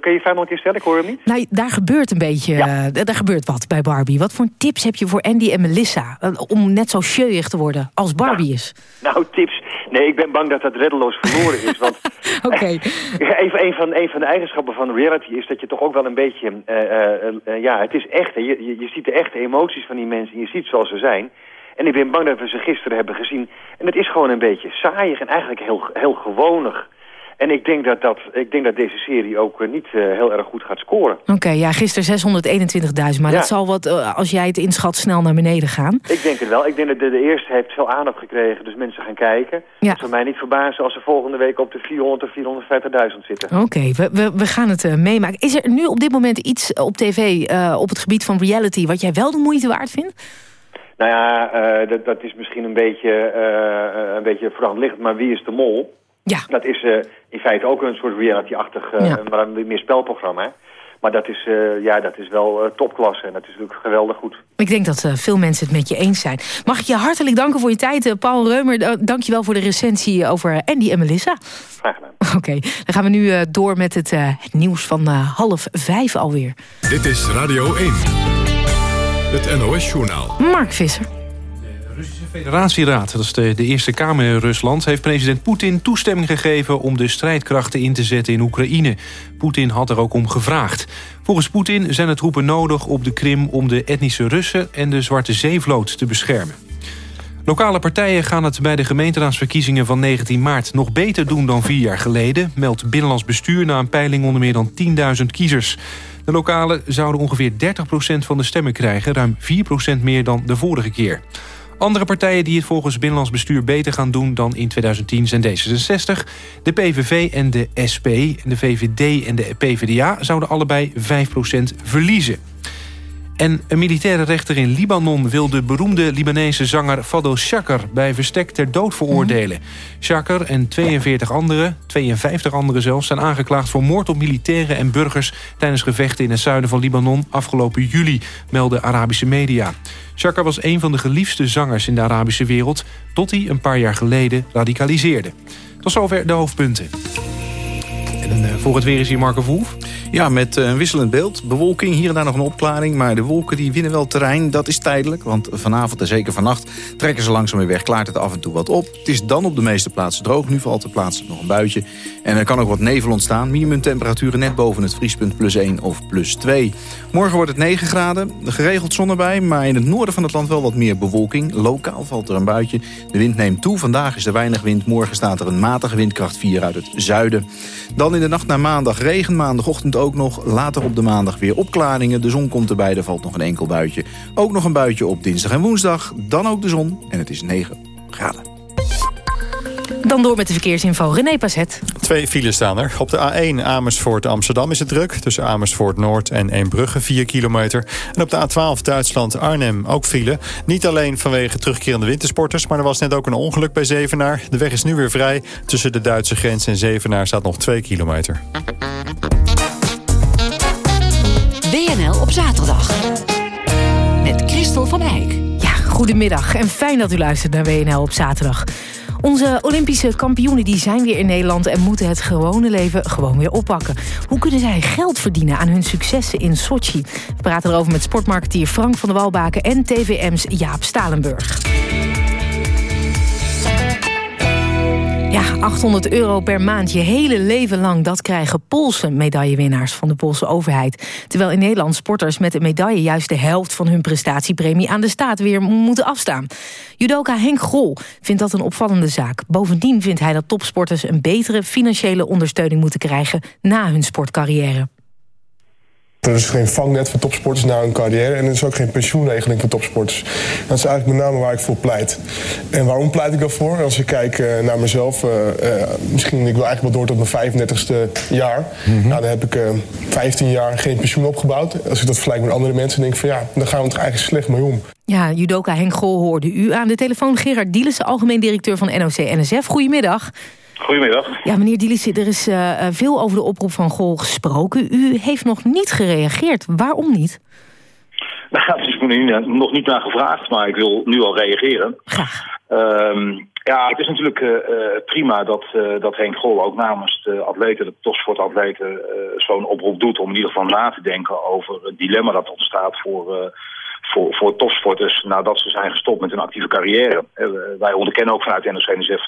kun je vijf nog een keer stellen? Ik hoor hem niet. Nou, daar gebeurt een beetje, Ja. eh, daar gebeurt wat bij Barbie. Wat voor tips heb je voor Andy en Melissa? eh, om net zo scheuig te worden als Barbie is. Nou, tips. Nee, ik ben bang dat dat reddeloos verloren is. Want <laughs> Oké. <laughs> een, een, van, een van de eigenschappen van reality is dat je toch ook wel een beetje... eh, ja, het is echt. Je, je, je ziet de echte emoties van die mensen en je ziet zoals ze zijn. En ik ben bang dat we ze gisteren hebben gezien. En het is gewoon een beetje saaiig en eigenlijk heel, heel gewonig. En ik denk dat, dat, ik denk dat deze serie ook eh, niet eh, heel erg goed gaat scoren. Oké, ja, gisteren 621.000. Maar Ja. dat zal wat, eh, als jij het inschat, snel naar beneden gaan. Ik denk het wel. Ik denk dat de, de eerste heeft veel aandacht gekregen, dus mensen gaan kijken. Ja. Het zou mij niet verbazen als ze volgende week op de 400 of 450.000 zitten. Oké, we, we, we gaan het meemaken. Is er nu op dit moment iets op tv op het gebied van reality... wat jij wel de moeite waard vindt? Nou ja, dat, dat is misschien een beetje, eh, een beetje voor liggend, maar Wie is de Mol? Ja. Dat is eh, in feite ook een soort reality-achtig, eh, Ja. maar een meer spelprogramma. Maar dat is, eh, ja, dat is wel eh, topklasse en dat is natuurlijk geweldig goed. Ik denk dat eh, veel mensen het met je eens zijn. Mag ik je hartelijk danken voor je tijd, eh, Paul Reumer. Dank je wel voor de recensie over Andy en Melissa. Graag gedaan. <laughs> Oké, dan gaan we nu eh, door met het, eh, het nieuws van eh, half vijf alweer. Dit is Radio 1. Het NOS-journaal. Mark Visser. Federatieraad, dat is de, de Eerste Kamer in Rusland... heeft president Poetin toestemming gegeven om de strijdkrachten in te zetten in Oekraïne. Poetin had er ook om gevraagd. Volgens Poetin zijn er troepen nodig op de Krim... om de etnische Russen en de Zwarte Zeevloot te beschermen. Lokale partijen gaan het bij de gemeenteraadsverkiezingen van 19 maart... nog beter doen dan vier jaar geleden... meldt Binnenlands Bestuur na een peiling onder meer dan 10.000 kiezers. De lokalen zouden ongeveer 30% van de stemmen krijgen... ruim 4% meer dan de vorige keer. Andere partijen die het volgens Binnenlands Bestuur beter gaan doen dan in 2010 zijn D66, de PVV en de SP. De VVD en de PvdA zouden allebei 5% verliezen. En een militaire rechter in Libanon wil de beroemde Libanese zanger Fado Shakar bij verstek ter dood veroordelen. Shakar en 42 anderen, 52 anderen zelfs, zijn aangeklaagd voor moord op militairen en burgers tijdens gevechten in het zuiden van Libanon afgelopen juli, melden Arabische media. Shakar was een van de geliefdste zangers in de Arabische wereld, tot hij een paar jaar geleden radicaliseerde. Tot zover de hoofdpunten. En eh, voor het weer is hier Marco Verhoef. Ja, met eh, een wisselend beeld. Bewolking, hier en daar nog een opklaring. Maar de wolken die winnen wel terrein. Dat is tijdelijk, want vanavond en zeker vannacht... trekken ze langzaam weer weg, klaart het af en toe wat op. Het is dan op de meeste plaatsen droog. Nu valt er plaatselijk nog een buitje. En er kan ook wat nevel ontstaan. Minimumtemperaturen net boven het vriespunt plus 1 of plus 2. Morgen wordt het 9 graden. Geregeld zon erbij, maar in het noorden van het land wel wat meer bewolking. Lokaal valt er een buitje. De wind neemt toe. Vandaag is er weinig wind. Morgen staat er een matige windkracht 4 uit het zuiden. Dan in de nacht naar maandag regen. Maandagochtend ook nog. Later op de maandag weer opklaringen. De zon komt erbij, er valt nog een enkel buitje. Ook nog een buitje op dinsdag en woensdag. Dan ook de zon en het is 9 graden. Dan door met de verkeersinfo. René Passet. Twee files staan er. Op de A1 Amersfoort Amsterdam is het druk. Tussen Amersfoort Noord en Eembrugge 4 kilometer. En op de A12 Duitsland Arnhem ook file. Niet alleen vanwege terugkerende wintersporters... maar er was net ook een ongeluk bij Zevenaar. De weg is nu weer vrij. Tussen de Duitse grens en Zevenaar staat nog 2 kilometer. WNL op zaterdag. Met Christel van Eijk. Ja, goedemiddag en fijn dat u luistert naar WNL op zaterdag. Onze Olympische kampioenen die zijn weer in Nederland... en moeten het gewone leven gewoon weer oppakken. Hoe kunnen zij geld verdienen aan hun successen in Sochi? We praten erover met sportmarketeer Frank van der Walbaken... en TVM's Jaap Stalenburg. Ja, 800 euro per maand, je hele leven lang... dat krijgen Poolse medaillewinnaars van de Poolse overheid. Terwijl in Nederland sporters met een medaille... juist de helft van hun prestatiepremie aan de staat weer moeten afstaan. Judoka Henk Grol vindt dat een opvallende zaak. Bovendien vindt hij dat topsporters een betere financiële ondersteuning moeten krijgen... na hun sportcarrière. Er is geen vangnet voor topsporters na hun carrière en er is ook geen pensioenregeling voor topsporters. Dat is eigenlijk met name waar ik voor pleit. En waarom pleit ik daarvoor? Als ik kijk eh, naar mezelf, eh, eh, misschien ik wil eigenlijk wel door tot mijn 35ste jaar. nou, dan heb ik eh 15 jaar geen pensioen opgebouwd. Als ik dat vergelijk met andere mensen, denk ik van ja, dan gaan we toch eigenlijk slecht mee om. Ja, judoka Henk hoorde u aan de telefoon. Gerard Dielissen, algemeen directeur van NOC-NSF. Goedemiddag. Goedemiddag. Ja, meneer Dielissen, er is eh, eh, veel over de oproep van Gol gesproken. U heeft nog niet gereageerd. Waarom niet? Daar gaat dus nu nog niet naar gevraagd, maar ik wil nu al reageren. Ehm, ja, het is natuurlijk eh, prima dat, eh, dat Henk Gol ook namens de atleten, de topsportatleten, zo'n oproep doet om in ieder geval na te denken over het dilemma dat ontstaat voor, voor, voor topsporters nadat ze zijn gestopt met hun actieve carrière. wij onderkennen ook vanuit NOC-NSF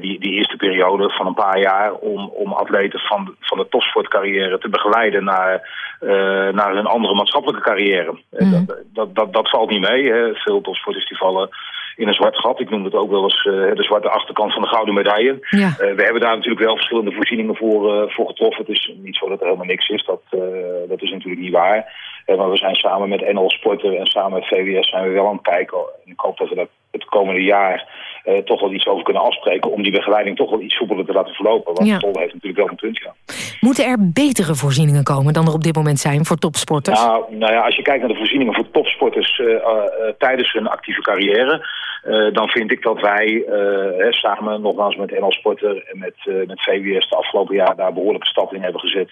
die, die eerste periode van een paar jaar om, om atleten van, van de topsportcarrière te begeleiden naar, naar een andere maatschappelijke carrière. dat, dat, dat, dat, valt niet mee. Hè. Veel topsporters die vallen in een zwart gat. Ik noem het ook wel eens uh, de zwarte achterkant van de gouden medaille. Ja. Uh, we hebben daar natuurlijk wel verschillende voorzieningen voor, uh, voor getroffen. Het is niet zo dat er helemaal niks is. Dat, dat is natuurlijk niet waar. Maar we zijn samen met NL Sporter en samen met VWS zijn we wel aan het kijken. En ik hoop dat we dat het komende jaar toch wel iets over kunnen afspreken... om die begeleiding toch wel iets soepeler te laten verlopen. Want ja. Tol heeft natuurlijk wel een punt, ja. Moeten er betere voorzieningen komen dan er op dit moment zijn voor topsporters? Nou, nou ja, als je kijkt naar de voorzieningen voor topsporters tijdens hun actieve carrière... Dan vind ik dat wij uh, samen, nogmaals met NL Sporter en met, met VWS de afgelopen jaar daar behoorlijke stap in hebben gezet.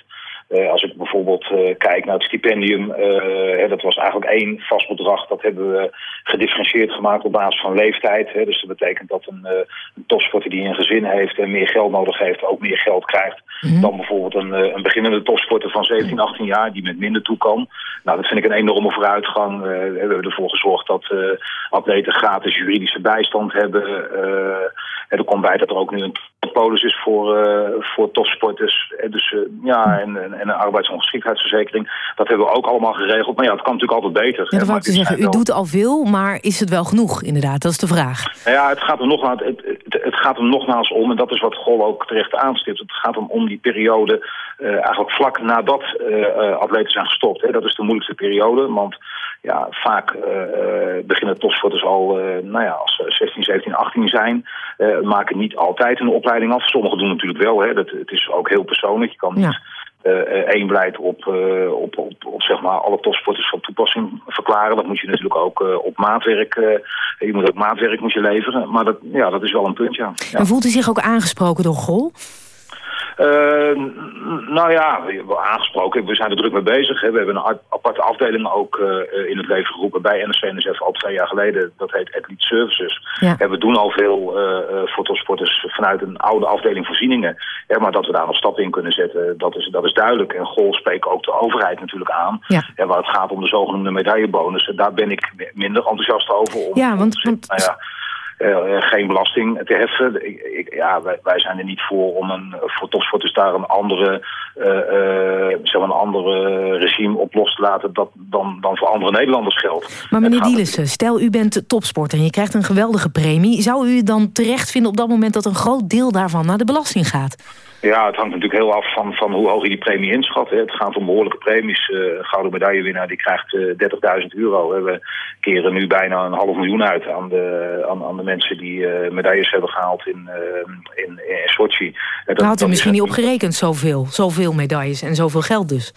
Uh, als ik bijvoorbeeld uh, kijk naar het stipendium, uh, dat was eigenlijk één vast bedrag. Dat hebben we gedifferentieerd gemaakt op basis van leeftijd. Hè. Dus dat betekent dat een, een topsporter die een gezin heeft en meer geld nodig heeft, ook meer geld krijgt. Mm -hmm. Dan bijvoorbeeld een, een beginnende topsporter van 17, 18 jaar die met minder toe kan. Nou, dat vind ik een enorme vooruitgang. we hebben ervoor gezorgd dat atleten gratis juridische bijstand hebben. er komt bij dat er ook nu een polis is voor, voor topsporters. Dus ja, en en een arbeidsongeschiktheidsverzekering. Dat hebben we ook allemaal geregeld. Maar ja, het kan natuurlijk altijd beter. Ja, dat wou ik te zeggen, u doet al veel, maar is het wel genoeg inderdaad? Dat is de vraag. Nou ja, het gaat, er nogmaals, het, het, het, gaat er nogmaals om, en dat is wat Gol ook terecht aanstipt. Het gaat om, om die periode eigenlijk vlak nadat uh, atleten zijn gestopt. Hè. Dat is de moeilijkste periode, want ja, vaak beginnen topsporters al, nou ja, als ze 16, 17, 18 zijn, maken niet altijd een opleiding af. Sommigen doen natuurlijk wel, hè. Dat, het is ook heel persoonlijk. Je kan niet ja uh, één beleid op, uh, op, op, op, zeg maar alle topsporters van toepassing verklaren. Dat moet je natuurlijk ook uh, op maatwerk, je moet ook maatwerk moet je leveren. Maar dat, ja, dat is wel een punt, ja. ja. En voelt u zich ook aangesproken door Gol? Uh, nou ja, aangesproken. We zijn er druk mee bezig. Hè. We hebben een aparte afdeling ook uh, in het leven geroepen bij NSC-NSF al twee jaar geleden. Dat heet Athlete Services. Ja. En we doen al veel uh, voor topsporters vanuit een oude afdeling voorzieningen. Maar dat we daar nog stappen in kunnen zetten, dat is, dat is duidelijk. En Gol spreekt ook de overheid natuurlijk aan. Ja. Ja, waar het gaat om de zogenoemde medaillebonussen. Daar ben ik minder enthousiast over. Om, ja, want... want... Nou ja, uh, geen belasting te heffen. Ik, ik, ja, wij, wij, zijn er niet voor om een, voor topsporters daar een andere, uh, uh, zeg maar een andere regime op los te laten dat, dan, dan voor andere Nederlanders geldt. Maar meneer Dielissen, stel u bent topsporter en je krijgt een geweldige premie. Zou u dan terecht vinden op dat moment dat een groot deel daarvan naar de belasting gaat? Ja, het hangt natuurlijk heel af van, van hoe hoog je die premie inschat. Hè. Het gaat om behoorlijke premies. Uh, gouden medaillewinnaar die krijgt uh, 30.000 euro. We keren nu bijna een half miljoen uit aan de, aan, aan de mensen die uh, medailles hebben gehaald in, in, in Sochi. Dat, Daar had u misschien niet op gerekend, zoveel. Zoveel medailles en zoveel geld dus.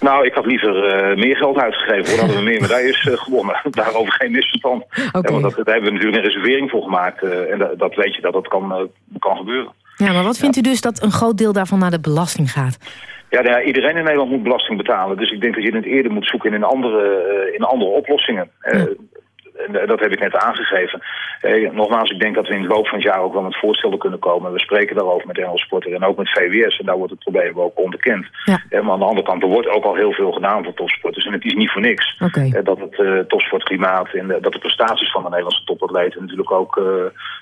Nou, ik had liever uh, meer geld uitgegeven. Dan hadden we meer <laughs> medailles uh, gewonnen. <laughs> Daarover geen misverstand. Okay. Ja, want dat, daar hebben we natuurlijk een reservering voor gemaakt. Uh, en dat, dat, weet je dat dat kan, kan gebeuren. Ja, maar wat vindt u dus dat een groot deel daarvan naar de belasting gaat? Ja, ja, iedereen in Nederland moet belasting betalen. Dus ik denk dat je het eerder moet zoeken in andere, in andere oplossingen. Ja. En dat heb ik net aangegeven. Eh, nogmaals, ik denk dat we in de loop van het jaar ook wel met voorstellen kunnen komen. We spreken daarover met Engelse Sporter en ook met VWS. En daar wordt het probleem ook onderkend. Ja. Eh, maar aan de andere kant, er wordt ook al heel veel gedaan voor topsporters. En het is niet voor niks. Okay. Eh, dat het uh, topsportklimaat en dat de prestaties van de Nederlandse topatleten natuurlijk ook...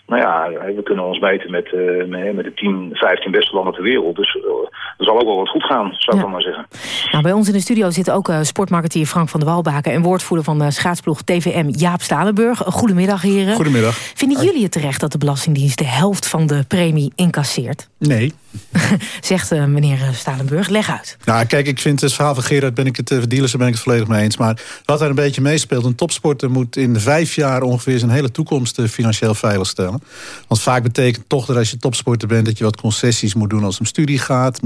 nou ja, we kunnen ons meten met, met, met de 10, 15 beste landen ter wereld. Dus er zal ook wel wat goed gaan, zou ik ja. maar zeggen. Nou, bij ons in de studio zit ook sportmarketeer Frank van der Walbaken... en woordvoerder van de schaatsploeg TVM Jaap Stalenburg. Goedemiddag, heren. Goedemiddag. Vinden jullie het terecht dat de Belastingdienst de helft van de premie incasseert? Nee. <laughs> Zegt uh, meneer Stalenburg. Leg uit. Nou, kijk, ik vind het verhaal van Gerard, ben ik het, uh, dealers, ben ik het volledig mee eens. Maar wat er een beetje meespeelt, een topsporter moet in vijf jaar ongeveer zijn hele toekomst uh, financieel veiligstellen. Want vaak betekent toch dat als je topsporter bent, dat je wat concessies moet doen als het om studie gaat.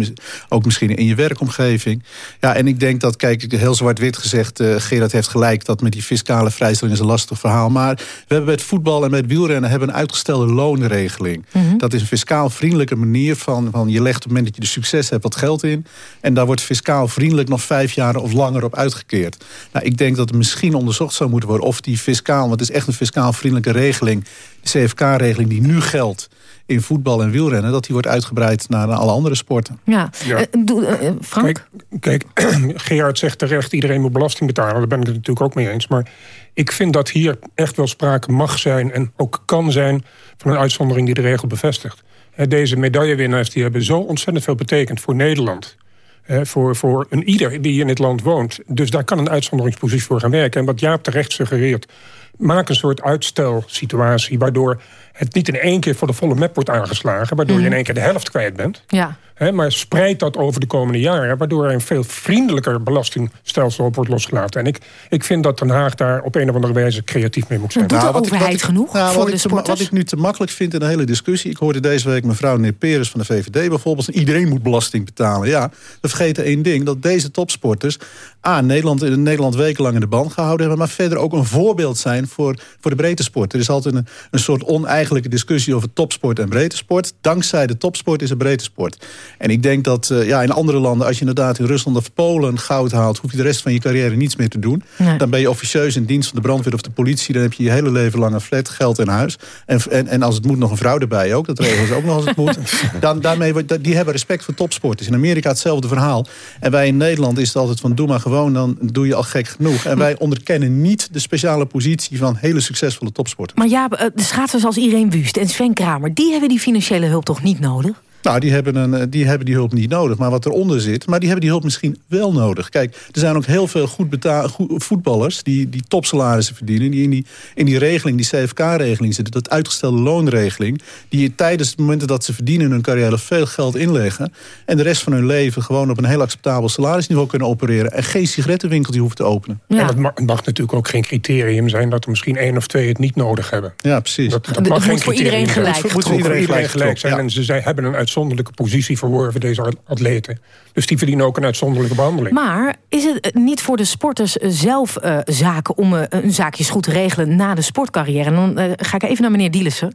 Ook misschien in je werkomgeving. Ja, en ik denk dat, kijk, heel zwart-wit gezegd, Gerard heeft gelijk dat met die fiscale vrijstelling is een lastig verhaal. Maar we hebben bij het voetbal en bij het wielrennen hebben een uitgestelde loonregeling. Mm -hmm. Dat is een fiscaal vriendelijke manier manier van, van je legt op het moment dat je de succes hebt wat geld in. En daar wordt fiscaal vriendelijk nog vijf jaar of langer op uitgekeerd. Nou, ik denk dat er misschien onderzocht zou moeten worden of die fiscaal, want het is echt een fiscaal vriendelijke regeling, de CFK-regeling die nu geldt in voetbal en wielrennen... dat die wordt uitgebreid naar alle andere sporten. Ja, Ja. Eh, doe, eh, Frank? Kijk, <clears throat> Gerard zegt terecht, iedereen moet belasting betalen. Daar ben ik het natuurlijk ook mee eens. Maar ik vind dat hier echt wel sprake mag zijn... en ook kan zijn van een uitzondering die de regel bevestigt. Hè, Deze medaillewinnaars die hebben zo ontzettend veel betekend voor Nederland. Hè, voor, voor een ieder die in het land woont. Dus daar kan een uitzonderingspositie voor gaan werken. En wat Jaap terecht suggereert... maak een soort uitstelsituatie... waardoor het niet in één keer voor de volle map wordt aangeslagen... waardoor je in één keer de helft kwijt bent. Ja. Hè, maar spreid dat over de komende jaren... waardoor er een veel vriendelijker belastingstelsel op wordt losgelaten. En ik, ik vind dat Den Haag daar op een of andere wijze creatief mee moet zijn. Doet de Nou, wat ik- overheid wat ik- genoeg nou, voor wat de te? Wat ik nu te makkelijk vind in de hele discussie... ik hoorde deze week mevrouw Neperes van de VVD bijvoorbeeld... iedereen moet belasting betalen. Ja, we vergeten één ding, dat deze topsporters... A, Nederland, in Nederland wekenlang in de band gehouden hebben... maar verder ook een voorbeeld zijn voor, voor de breedte sport. Er is altijd een, een soort oneigenlijke discussie over topsport en breedte sport. Dankzij de topsport is er breedte sport. En ik denk dat eh, ja, in andere landen, als je inderdaad in Rusland of Polen goud haalt... hoef je de rest van je carrière niets meer te doen. Nee. Dan ben je officieus in dienst van de brandweer of de politie. Dan heb je je hele leven lang een flat, geld in huis. En, en, en als het moet nog een vrouw erbij ook. Dat regelen ze ook nog als het moet. <laughs> Dan, daarmee, die hebben respect voor topsporters. In Amerika hetzelfde verhaal. En wij in Nederland is het altijd van doe maar gewoon. Dan doe je al gek genoeg. En wij onderkennen niet de speciale positie van hele succesvolle topsporters. Maar ja, eh, de schaatsers als Irene Wust en Sven Kramer... die hebben die financiële hulp toch niet nodig? Nou, die hebben, een, eh, die hebben die hulp niet nodig. Maar wat eronder zit, maar die hebben die hulp misschien wel nodig. Kijk, er zijn ook heel veel goed beta- goed- voetballers... die, die topsalarissen verdienen... die in die, in die regeling, die CFK-regeling zitten... dat uitgestelde loonregeling... die tijdens het moment dat ze verdienen in hun carrière... veel geld inleggen... en de rest van hun leven gewoon op een heel acceptabel salarisniveau kunnen opereren... en geen sigarettenwinkeltje hoeven te openen. En het mag, natuurlijk ook geen criterium zijn... dat er misschien één of twee het niet nodig hebben. Ja, precies. Dat, dat Het mag moet geen voor criterium iedereen zijn. gelijk Het moet voor iedereen gelijk zijn. Ja. En ze zij hebben een uitzonderlijke positie verworven, deze atleten. Dus die verdienen ook een uitzonderlijke behandeling. Maar is het niet voor de sporters eh, zelf eh, zaken... om eh, hun zaakjes goed te regelen na de sportcarrière? En dan ga ik even naar meneer Dielissen.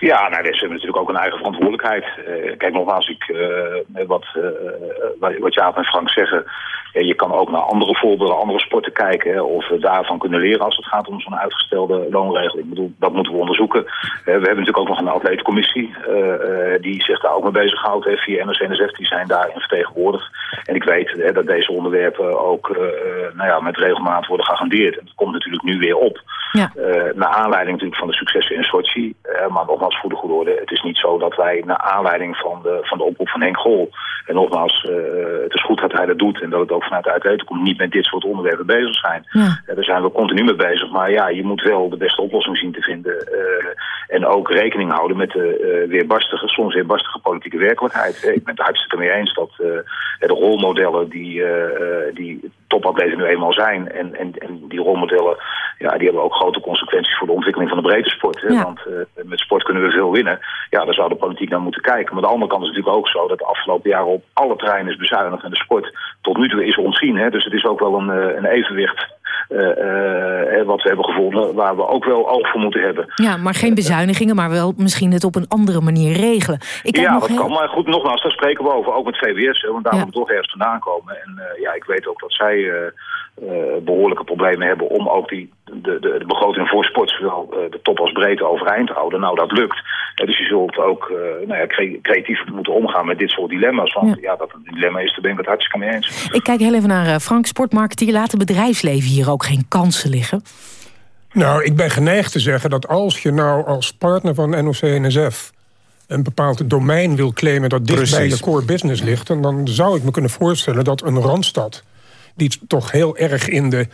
Ja, nou, ze hebben natuurlijk ook een eigen verantwoordelijkheid. Eh, kijk, nogmaals, ik, eh, wat, eh, wat- wat Jaap en Frank zeggen... je kan ook naar andere voorbeelden, andere sporten kijken... hè, of we daarvan kunnen leren als het gaat om zo'n uitgestelde loonregeling. Ik bedoel, dat moeten we onderzoeken. We hebben natuurlijk ook nog een atletencommissie... die zich daar ook mee bezighoudt. Hè, via NRC-NSF, die zijn daarin vertegenwoordigd. En ik weet hè, dat deze onderwerpen ook nou ja, met regelmaat worden geagendeerd. En dat komt natuurlijk nu weer op. Ja. Naar aanleiding natuurlijk van de successen in Sochi. Maar nogmaals, voor de goede orde. Het is niet zo dat wij naar aanleiding van de, van de oproep van Henk Gol... en nogmaals, eh, het is goed dat hij dat doet... en dat het ook vanuit de atleten komt... niet met dit soort onderwerpen bezig zijn. Ja. Eh, daar zijn we continu mee bezig. Maar ja, je moet wel de beste oplossing zien te vinden. eh, en ook rekening houden met de eh, weerbarstige, soms weerbarstige politieke werkelijkheid. Eh, ik ben het hartstikke mee eens dat eh, de rolmodellen die, eh, eh, die topatleten nu eenmaal zijn... En, en, en die rolmodellen ja, die hebben ook grote consequenties voor de ontwikkeling van de breedte sport. Hè? Ja. Want eh, met sport kunnen we veel winnen. Ja, daar zou de politiek naar moeten kijken. Maar de andere kant is natuurlijk ook zo dat de afgelopen jaren op alle terreinen is bezuinigd en de sport tot nu toe is ontzien. Hè? Dus het is ook wel een, eh, een evenwicht wat we hebben gevonden waar we ook wel oog voor moeten hebben. Ja, maar geen bezuinigingen, maar wel misschien het op een andere manier regelen. Ik ja, dat heel- kan. Maar goed, nogmaals, daar spreken we over. Ook met VWS, want daar Ja. moet toch ergens vandaan komen. En eh, ja, ik weet ook dat zij eh, eh, behoorlijke problemen hebben om ook die, de, de, de begroting voor sport, zowel eh, de top als breedte, overeind te houden. Nou, dat lukt. Dus je zult ook eh, nou ja, cre- creatief moeten omgaan met dit soort dilemma's. Want ja, dat het een dilemma is, daar ben ik het hartstikke mee eens. Ik kijk heel even naar eh, Frank, sportmarketeer. Laat het bedrijfsleven hier ook geen kansen liggen? Nou, ik ben geneigd te zeggen dat als je nou als partner van NOC-NSF... een bepaald domein wil claimen dat dicht bij je core business ligt... dan, dan zou ik me kunnen voorstellen dat een Randstad... die toch heel erg in de,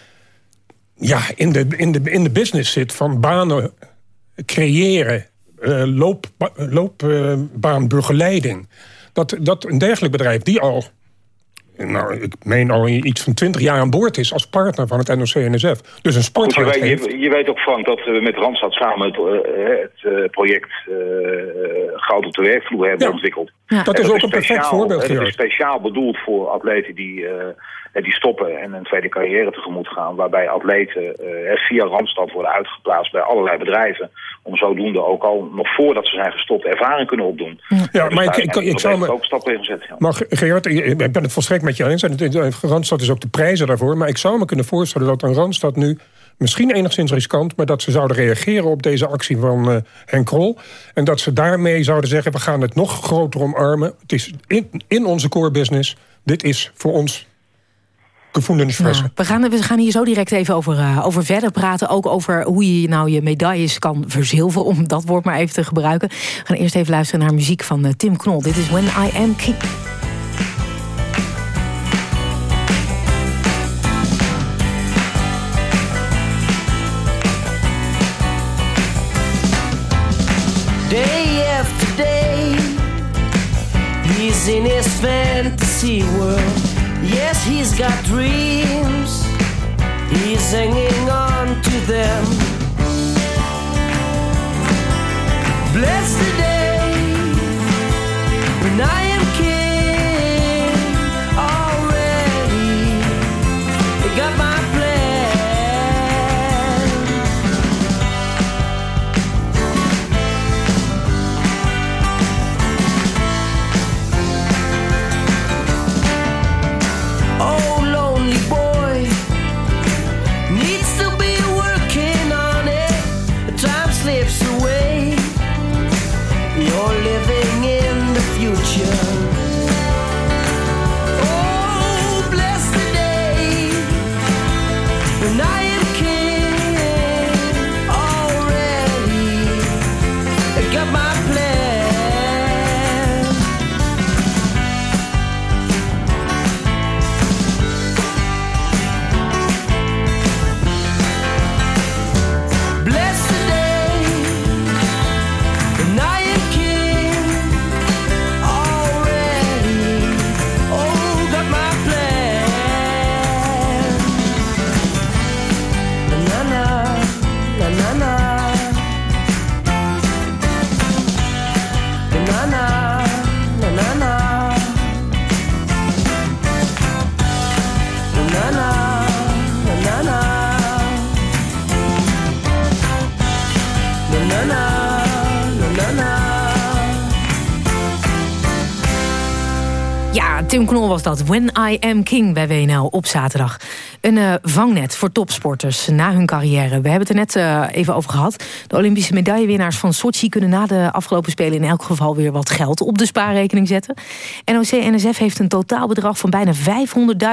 ja, in de, in de, in de business zit van banen creëren... eh, loop, loopbaanbegeleiding... dat, dat een dergelijk bedrijf die al nou, ik meen al iets van twintig jaar aan boord is als partner van het NOC-NSF. Dus een Goed, je, je, je weet ook, Frank, dat we met Randstad samen het, eh, het eh, project eh, Goud op de werkvloer hebben Ja. ontwikkeld. Ja. Dat is ook een perfect voorbeeld, Gerard. is speciaal bedoeld voor atleten die, die stoppen en een tweede carrière tegemoet gaan. Waarbij atleten eh, via Randstad worden uitgeplaatst bij allerlei bedrijven. Om zodoende ook al, nog voordat ze zijn gestopt, ervaring kunnen opdoen. Ja, Dus maar daar ik, ik, ik zou me... ook stappen in gezet. Ja. Maar Ge- Gerard, ik ben het volstrekt met je eens. Randstad is ook de prijzen daarvoor. Maar ik zou me kunnen voorstellen dat een Randstad nu... misschien enigszins riskant... maar dat ze zouden reageren op deze actie van eh Henk Krol. En dat ze daarmee zouden zeggen... we gaan het nog groter omarmen. Het is in, in onze core business. Dit is voor ons Nou, we, gaan, we gaan hier zo direct even over, eh, over verder praten. Ook over hoe je nou je medailles kan verzilveren. Om dat woord maar even te gebruiken. We gaan eerst even luisteren naar muziek van eh, Tim Knol. Dit is When I Am King. Day after day, he's in his fantasy world. Yes, he's got dreams, he's hanging on to them. Bless the Tim Knol was dat. When I Am King bij WNL op zaterdag. Een eh, vangnet voor topsporters na hun carrière. We hebben het er net eh, even over gehad. De Olympische medaillewinnaars van Sochi... kunnen na de afgelopen Spelen in elk geval weer wat geld op de spaarrekening zetten. NOC-NSF heeft een totaalbedrag van bijna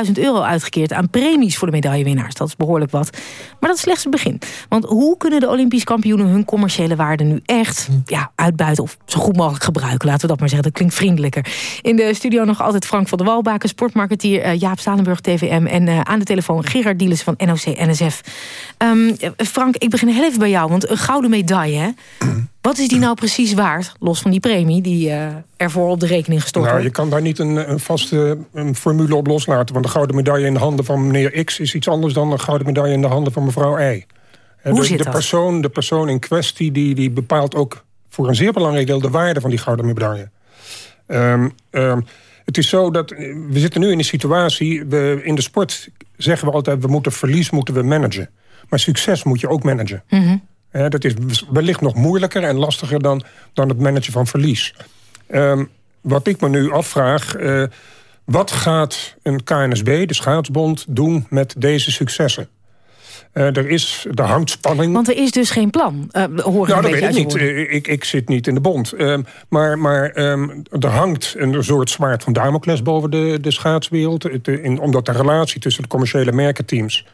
500.000 euro uitgekeerd... aan premies voor de medaillewinnaars. Dat is behoorlijk wat. Maar dat is slechts het begin. Want hoe kunnen de Olympisch kampioenen hun commerciële waarde nu echt ja, uitbuiten... of zo goed mogelijk gebruiken, laten we dat maar zeggen. Dat klinkt vriendelijker. In de studio nog altijd Frank van der Walbaken, sportmarketeer eh, Jaap Stalenburg, TVM... en aan de telefoon Gerard Dielis van NOC-NSF. Ehm, eh, Frank, ik begin heel even bij jou, want een gouden medaille... Hè? <clears throat> Wat is die nou precies waard, los van die premie... die eh, ervoor op de rekening gestort Nou, je wordt? kan daar niet een, een vaste een formule op loslaten. Want de gouden medaille in de handen van meneer X... is iets anders dan een gouden medaille in de handen van mevrouw Y. Hoe de, zit de dat? Persoon, de persoon in kwestie die, die bepaalt ook voor een zeer belangrijk deel... de waarde van die gouden medaille. Ehm, ehm, het is zo dat eh, we zitten nu in een situatie... We, in de sport zeggen we altijd... we moeten verlies moeten we managen. Maar succes moet je ook managen. Mhm. Dat is wellicht nog moeilijker en lastiger dan, dan het managen van verlies. Ehm, wat ik me nu afvraag... eh, wat gaat een KNSB, de schaatsbond, doen met deze successen? Eh, er, is, er hangt spanning. Want er is dus geen plan, eh hoor ik Nou, een dat beetje weet ik niet. Eh, Ik, ik zit niet in de bond. Ehm, maar maar ehm, er hangt een soort zwaard van Damocles boven de, de schaatswereld. Het, in, omdat de relatie tussen de commerciële merkenteams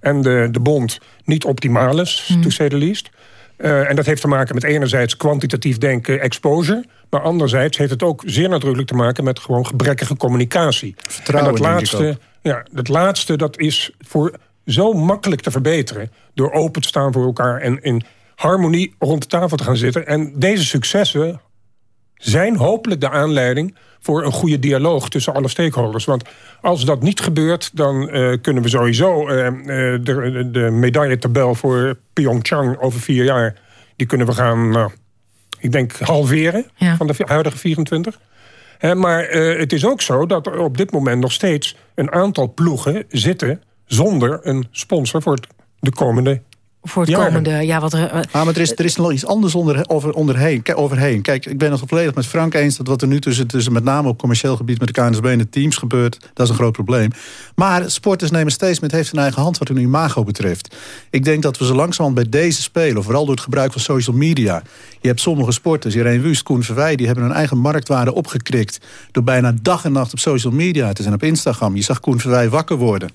en de, de bond niet optimaal is, to say the least. Eh, en dat heeft te maken met enerzijds kwantitatief denken, exposure. Maar anderzijds heeft het ook zeer nadrukkelijk te maken met gewoon gebrekkige communicatie. Vertrouwen, en dat laatste, ja, dat laatste dat is voor zo makkelijk te verbeteren... door open te staan voor elkaar en in harmonie rond de tafel te gaan zitten. En deze successen zijn hopelijk de aanleiding voor een goede dialoog tussen alle stakeholders. Want als dat niet gebeurt, dan eh, kunnen we sowieso eh, eh, de, de medailletabel voor Pyeongchang over vier jaar, die kunnen we gaan, nou, ik denk, halveren van de huidige 24. Hè, maar het is ook zo dat er op dit moment nog steeds een aantal ploegen zitten zonder een sponsor voor het, de komende Voor het komende, ja, wat er... Ah, maar er is, er is nog iets anders onder, over, onderheen, Kijk, overheen. Kijk, ik ben het volledig met Frank eens... dat wat er nu tussen, tussen met name op commercieel gebied... met de KNSB en de teams gebeurt, dat is een groot probleem. Maar sporters nemen steeds met heeft in eigen hand... wat hun imago betreft. Ik denk dat we zo langzamerhand bij deze spelen... vooral door het gebruik van social media... je hebt sommige sporters, Irene Wust, Koen Verwij... die hebben hun eigen marktwaarde opgekrikt... door bijna dag en nacht op social media te zijn, op Instagram. Je zag Koen Verwij wakker worden...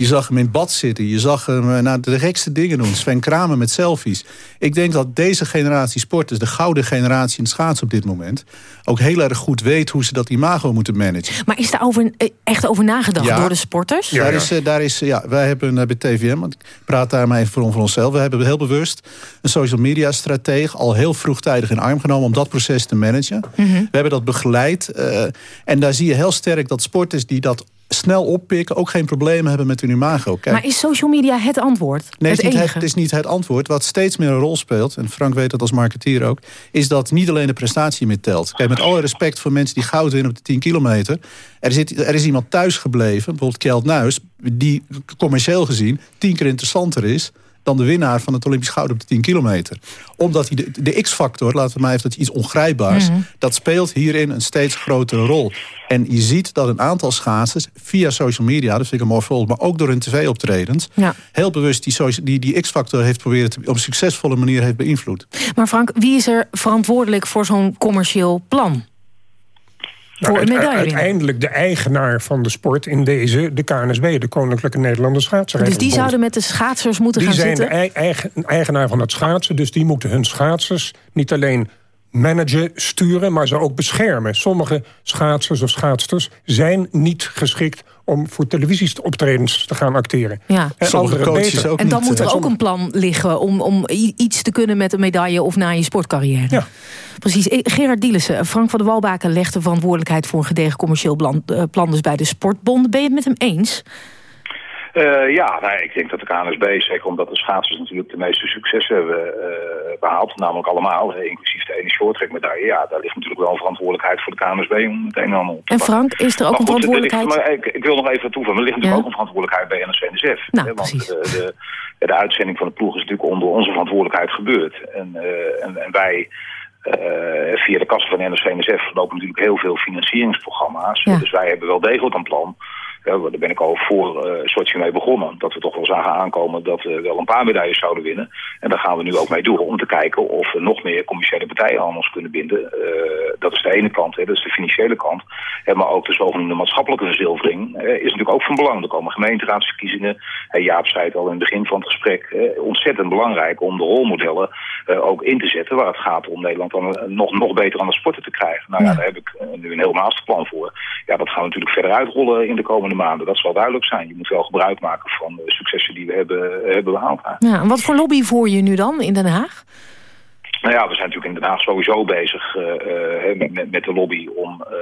Je zag hem in bad zitten. Je zag hem eh, nou, de gekste dingen doen. Sven Kramer met selfies. Ik denk dat deze generatie sporters, de gouden generatie in het schaatsen op dit moment... ook heel erg goed weet hoe ze dat imago moeten managen. Maar is daar over, eh, echt over nagedacht Ja. door de sporters? daar Is, eh, daar is, ja, wij hebben bij TVM, want ik praat daar maar even voor, voor onszelf... we hebben heel bewust een social media strateeg... al heel vroegtijdig in arm genomen om dat proces te managen. Mhm. We hebben dat begeleid. en daar zie je heel sterk dat sporters die dat snel oppikken... ook geen problemen hebben met hun imago. Kijk, Maar is social media het antwoord? Nee, het het is, niet het, enige? het is niet het antwoord. Wat steeds meer een rol speelt, en Frank weet dat als marketeer ook... is dat niet alleen de prestatie meer telt. Kijk, met alle respect voor mensen die goud winnen op de 10 kilometer... er, zit, er is iemand thuis gebleven, bijvoorbeeld Kjeld Nuis... die commercieel gezien tien keer interessanter is dan de winnaar van het Olympisch goud op de 10 kilometer. Omdat hij de, de X-factor, laten we maar even dat iets ongrijpbaars... Mhm. dat speelt hierin een steeds grotere rol. En je ziet dat een aantal schaatsers via social media... dat vind ik een mooi voorbeeld, maar ook door hun tv-optredens... Ja. heel bewust die, die X-factor heeft proberen te, op een succesvolle manier heeft beïnvloed. Maar Frank, wie is er verantwoordelijk voor zo'n commercieel plan? Nou, voor een medaille uiteindelijk de eigenaar van de sport in deze, de KNSB, de Koninklijke Nederlandse Dus Schaatserijdersbond. die zouden met de schaatsers moeten Die gaan zijn zitten? de ei- eigen, eigenaar van het schaatsen, dus die moeten hun schaatsers niet alleen managen, sturen, maar ze ook beschermen. Sommige schaatsers of schaatsters zijn niet geschikt om voor televisieoptredens te gaan acteren. Ja. En anderen beter. en dan moet er ook een plan liggen om, om iets te kunnen met een medaille of na je sportcarrière. Ja. Precies. Eh, Gerard Dielissen, Frank van der Walbaken legt de verantwoordelijkheid voor een gedegen commercieel plan, eh, plan dus bij de sportbond. Ben je het met hem eens? Eh, ja, nou, ik denk dat de KNSB, zeker omdat de schaatsers natuurlijk de meeste successen hebben eh, behaald, namelijk allemaal, eh, inclusief de ene medaille, ja, daar ligt natuurlijk wel een verantwoordelijkheid voor de KNSB om het een en ander op te En. Frank, is er ook Maar een goed, er ligt- verantwoordelijkheid? maar ik, ik wil nog even toevoegen, er ligt natuurlijk Ja. ook een verantwoordelijkheid bij NSC-NSF. Nou, hè, want de, de, ja, de uitzending van de ploeg is natuurlijk onder onze verantwoordelijkheid gebeurd. En, eh, en, en wij... eh, via de kassen van NSC-NSF lopen natuurlijk heel veel financieringsprogramma's. Ja. Dus wij hebben wel degelijk een plan. Ja, daar ben ik al voor eh Sochi mee begonnen. Dat we toch wel zagen aankomen dat we wel een paar medailles zouden winnen. En daar gaan we nu ook mee door om te kijken of we nog meer commerciële partijen aan ons kunnen binden. Eh, dat is de ene kant, hè, dat is de financiële kant. Hè, maar ook de zogenoemde maatschappelijke verzilvering eh, is natuurlijk ook van belang. Er komen gemeenteraadsverkiezingen. Hey, Jaap zei het al in het begin van het gesprek. eh, ontzettend belangrijk om de rolmodellen ook in te zetten. Waar het gaat om Nederland dan nog, nog beter aan de sporten te krijgen. Nou ja, daar heb ik nu een heel masterplan voor. Ja, dat gaan we natuurlijk verder uitrollen in de komende maanden. Dat zal duidelijk zijn. Je moet wel gebruik maken van de successen die we hebben, hebben behaald. Ja, en wat voor lobby voer je nu dan in Den Haag? Nou ja, we zijn natuurlijk in Den Haag sowieso bezig eh, eh, met, met, met de lobby om eh,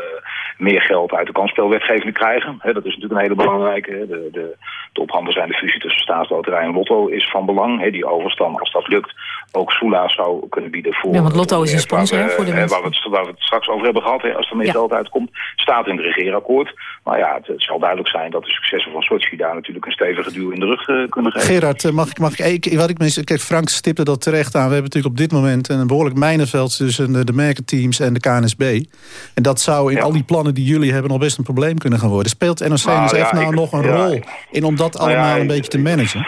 meer geld uit de kansspelwetgeving te krijgen. Hè, dat is natuurlijk een hele belangrijke. De, de, de op handen zijnde fusie tussen staatsloterij en lotto is van belang. Hè, die overstand, als dat lukt, ook Soela zou kunnen bieden voor... Ja, want Lotto is een waar sponsor, we- voor de mensen. Waar we, het, waar we het straks over hebben gehad, hè, als er meer Ja. geld uitkomt, staat in het regeerakkoord. Maar ja, het, het zal duidelijk zijn dat de successen van Sochi daar natuurlijk een stevige duw in de rug eh, kunnen geven. Gerard, eh, mag ik, mag ik, ik- wat ik mensen, kijk, Frank stipte dat terecht aan. We hebben natuurlijk op dit moment een behoorlijk mijnenveld tussen de, de merkenteams en de KNSB. En dat zou in al die plannen die jullie hebben nog best een probleem kunnen gaan worden. Speelt NOC Nou, NSF ja, nou ik- nog een ja, rol in om dat Nou ja, allemaal een beetje te managen?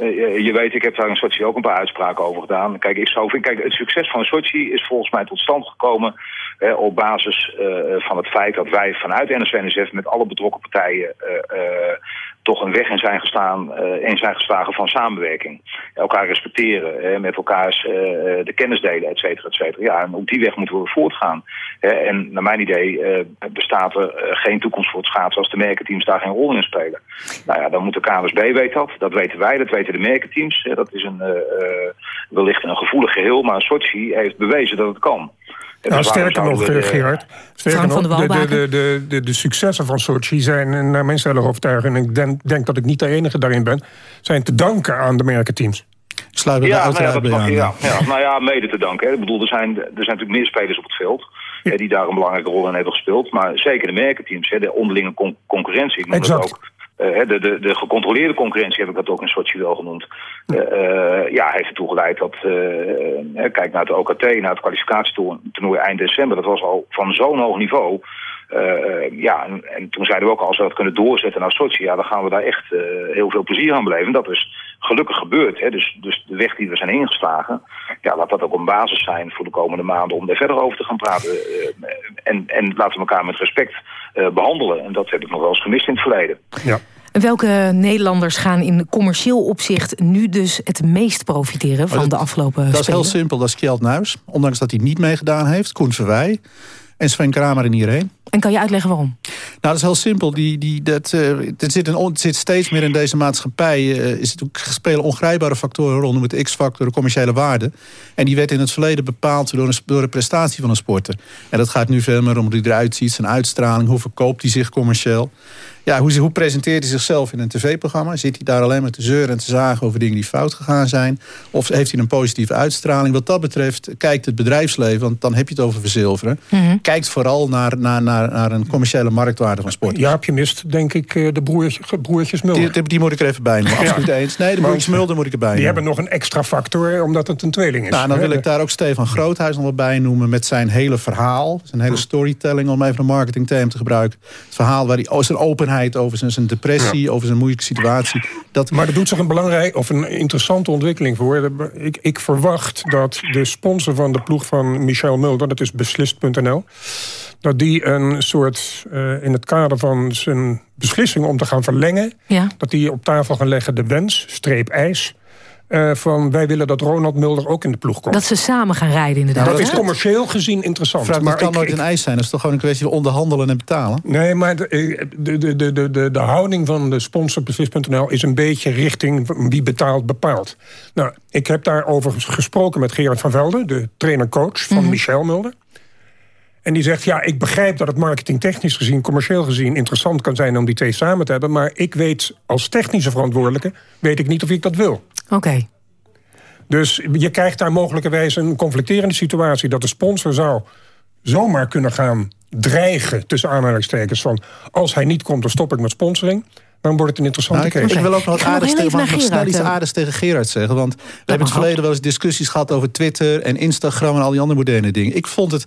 Eh, je weet, ik heb daar in Sochi ook een paar uitspraken over gedaan. Kijk, ik zou kijk het succes van Sochi is volgens mij tot stand gekomen eh, op basis eh, van het feit dat wij vanuit NSC-NSF met alle betrokken partijen eh, eh, toch een weg in zijn, gestaan, eh, in zijn geslagen van samenwerking. Elkaar respecteren, eh, met elkaars eh, de kennis delen, et cetera, et cetera. Ja, en op die weg moeten we voortgaan. En naar mijn idee bestaat er geen toekomst voor het schaatsen als de merkenteams daar geen rol in spelen. Nou ja, dan moet de KNSB weet dat. Dat weten wij, dat weten de merkenteams. Dat is een, wellicht een gevoelig geheel, maar Sochi heeft bewezen dat het kan. Nou, sterker nog, de- Gerard. Sterker nog, de, de, de, de, de, successen van Sochi zijn, eh, naar mijn stellige overtuiging... en ik denk, denk dat ik niet de enige daarin ben... zijn te danken aan de merkenteams. Sluit Ja, nou ja, dat bij mag, aan. ja, ja, nou ja, mede te danken. Hè. Ik bedoel, er zijn, er zijn natuurlijk meer spelers op het veld... hè, die daar een belangrijke rol in hebben gespeeld. Maar zeker de merkenteams, hè, de onderlinge con- concurrentie. Ik noem dat Exact. ook. Eh, de, de, de gecontroleerde concurrentie heb ik dat ook in Sochi wel genoemd. Eh, eh, ja, heeft ertoe geleid dat... eh, kijk naar het OKT, naar het kwalificatietoernooi eind december. Dat was al van zo'n hoog niveau... Eh, eh, ja, en, en toen zeiden we ook al, als we dat kunnen doorzetten naar Sochi, ja, dan gaan we daar echt eh, heel veel plezier aan beleven. En dat is gelukkig gebeurd. Hè? Dus, dus de weg die we zijn ingeslagen, ja, laat dat ook een basis zijn voor de komende maanden om daar verder over te gaan praten. Eh, en, en laten we elkaar met respect eh, behandelen. En dat heb ik nog wel eens gemist in het verleden. Ja. En Welke Nederlanders gaan in commercieel opzicht nu dus het meest profiteren van dat- de afgelopen Dat is heel simpel, dat is Kjeld Nuis. Ondanks dat hij niet meegedaan heeft. Koen Verwij en Sven Kramer in iedereen. En kan je uitleggen waarom? Nou, dat is heel simpel. Die, die, dat, eh, het, zit een, het zit steeds meer in deze maatschappij. eh, is het ook, spelen ongrijpbare factoren rondom het X-factor, de commerciële waarde. En die werd in het verleden bepaald door, een, door de prestatie van een sporter. En dat gaat nu veel meer om hoe hij eruit ziet, zijn uitstraling, hoe verkoopt hij zich commercieel. Ja, hoe, hoe presenteert hij zichzelf in een tv-programma? Zit hij daar alleen maar te zeuren en te zagen over dingen die fout gegaan zijn? Of heeft hij een positieve uitstraling? Wat dat betreft kijkt het bedrijfsleven, want dan heb je het over verzilveren. Kijkt vooral naar, naar, naar, naar een commerciële marktwaarde van sport. Jaapje mist, denk ik, eh, de broertje, broertjes Mulder. Die, moet ik er even bij noemen. Ja. Absoluut eens. Nee, de broertjes Mulder moet ik erbij Die hebben nog een extra factor, omdat het een tweeling is. Nou, dan wil ik daar ook Stefan Groothuis nog wat bij noemen... met zijn hele verhaal, zijn hele storytelling... om even een marketingterm te gebruiken. Het verhaal waar hij zijn openheid over zijn, zijn depressie... over zijn moeilijke situatie. Dat... Maar er doet zich een belangrijke of een interessante ontwikkeling voor. Ik, ik verwacht dat de sponsor van de ploeg van Michel Mulder... dat is beslist.nl... dat die een soort, eh, in het kader van zijn beslissing om te gaan verlengen... Ja. dat die op tafel gaan leggen de wens, streep eis... eh, van wij willen dat Ronald Mulder ook in de ploeg komt. Dat ze samen gaan rijden inderdaad. dat hè? is commercieel gezien interessant. Vraag, dat maar kan ik- nooit ik- een eis zijn. Dat is toch gewoon een kwestie van onderhandelen en betalen? Nee, maar de, de, de, de, de, de, de houding van de sponsor Beslist.nl is een beetje richting wie betaalt bepaalt. Nou, ik heb daarover gesproken met Gerard van Velde, de trainer-coach van Michel Mulder. En die zegt, ja, ik begrijp dat het marketingtechnisch gezien, commercieel gezien, interessant kan zijn om die twee samen te hebben. Maar ik weet als technische verantwoordelijke, weet ik niet of ik dat wil. Oké. Dus je krijgt daar mogelijkerwijs een conflicterende situatie... dat de sponsor zou zomaar kunnen gaan dreigen... tussen aanhalingstekens van... als hij niet komt, dan stop ik met sponsoring... dan wordt het een interessante Nou, ik, case. ik wil ook nog heel tegen, nog snel iets eh. aardigs tegen Gerard zeggen. Want we hebben in het verleden wel eens discussies gehad over Twitter en Instagram en al die andere moderne dingen. Ik vond het,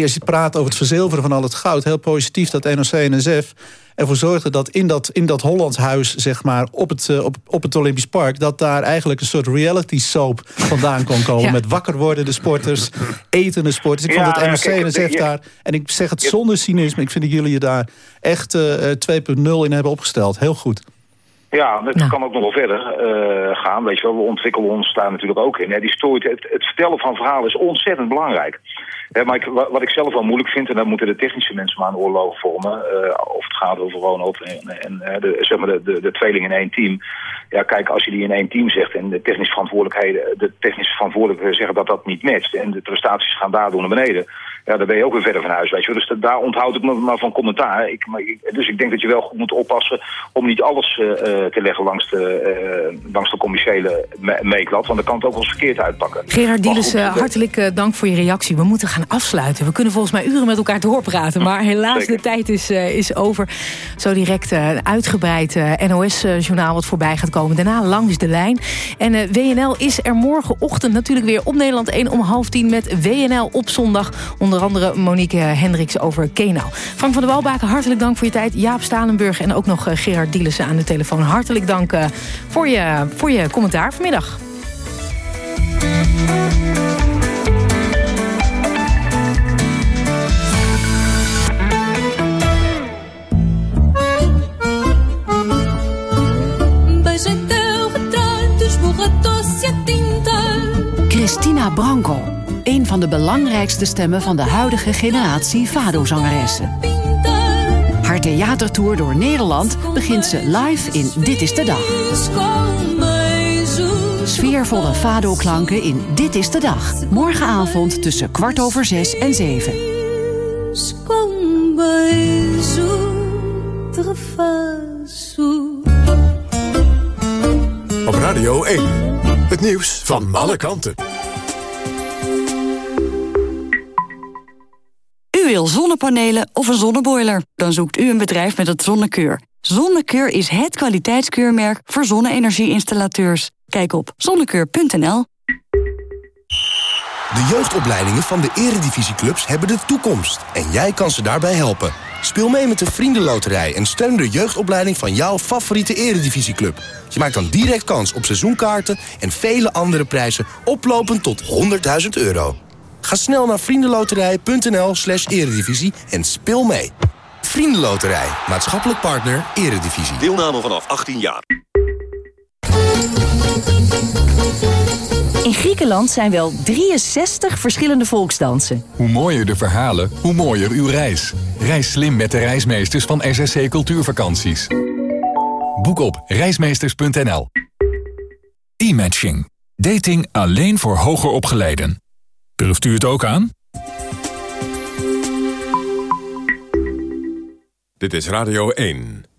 je praat over het verzilveren van al het goud, heel positief dat NOC en NSF ervoor zorgde dat in dat, in dat Hollandshuis, zeg maar, op het, eh, op, op het Olympisch Park, dat daar eigenlijk een soort reality soap vandaan kon komen. <laughs> Ja. Met wakker worden de sporters, etende sporters. Ik Ja, vond dat ja, NOC en NSF je- daar, en ik zeg het zonder cynisme, ik vind dat jullie je daar echt eh, eh, 2.0 in hebben opgesteld. Heel goed. Ja, het Nou. kan ook nog wel verder eh, gaan. Weet je wel, we ontwikkelen ons daar natuurlijk ook in. Hè. Die story, het, het vertellen van verhalen is ontzettend belangrijk. Hè, maar ik, wa- wat ik zelf wel moeilijk vind, en daar moeten de technische mensen maar een oorlog vormen. eh, of het gaat over Ronald en, en de, zeg maar de, de, de tweeling in één team. Ja, kijk, als je die in één team zegt en de technische verantwoordelijkheden, de technische verantwoordelijken zeggen dat dat niet matcht. En de prestaties gaan daardoor naar beneden. Ja, dan ben je ook weer verder van huis, weet je. Dus da- daar onthoud ik me maar van commentaar. Ik, maar dus ik denk dat je wel goed moet oppassen om niet alles eh, eh, te leggen langs de, eh, langs de commerciële me- meetlat. Want dan kan het ook wel eens verkeerd uitpakken. Gerard Dielis, eh, hartelijk dank voor je reactie. We moeten gaan afsluiten. We kunnen volgens mij uren met elkaar doorpraten. Maar helaas, Zeker. de tijd is, is over. Zo direct een uitgebreid NOS-journaal wat voorbij gaat komen. Daarna langs de lijn. En WNL is er morgenochtend natuurlijk weer op Nederland 1 om half tien... met WNL op zondag. Onder andere Monique Hendricks over Kenau. Frank van der Walbaken, hartelijk dank voor je tijd. Jaap Stalenburg en ook nog eh, Gerard Dielissen aan de telefoon. Hartelijk dank eh, voor, je, voor je commentaar vanmiddag. Tinta. Christina Branco. Een van de belangrijkste stemmen van de huidige generatie Fado-zangeressen. Haar theatertour door Nederland begint ze live in Dit is de Dag. Sfeervolle fado-klanken in Dit is de Dag. Morgenavond tussen kwart over zes en zeven. Op Radio 1. Het nieuws van alle kanten. Wil zonnepanelen of een zonneboiler? Dan zoekt u een bedrijf met het Zonnekeur. Zonnekeur is het kwaliteitskeurmerk voor zonne-energie-installateurs. Kijk op zonnekeur.nl. De jeugdopleidingen van de eredivisieclubs hebben de toekomst. En jij kan ze daarbij helpen. Speel mee met de Vriendenloterij en steun de jeugdopleiding van jouw favoriete eredivisieclub. Je maakt dan direct kans op seizoenkaarten en vele andere prijzen oplopend tot 100.000 euro. Ga snel naar vriendenloterij.nl slash eredivisie en speel mee. Vriendenloterij, maatschappelijk partner, eredivisie. Deelname vanaf 18 jaar. In Griekenland zijn wel 63 verschillende volksdansen. Hoe mooier de verhalen, hoe mooier uw reis. Reis slim met de reismeesters van SSC Cultuurvakanties. Boek op reismeesters.nl E-matching. Dating alleen voor hoger opgeleiden. Durft u het ook aan? Dit is Radio 1.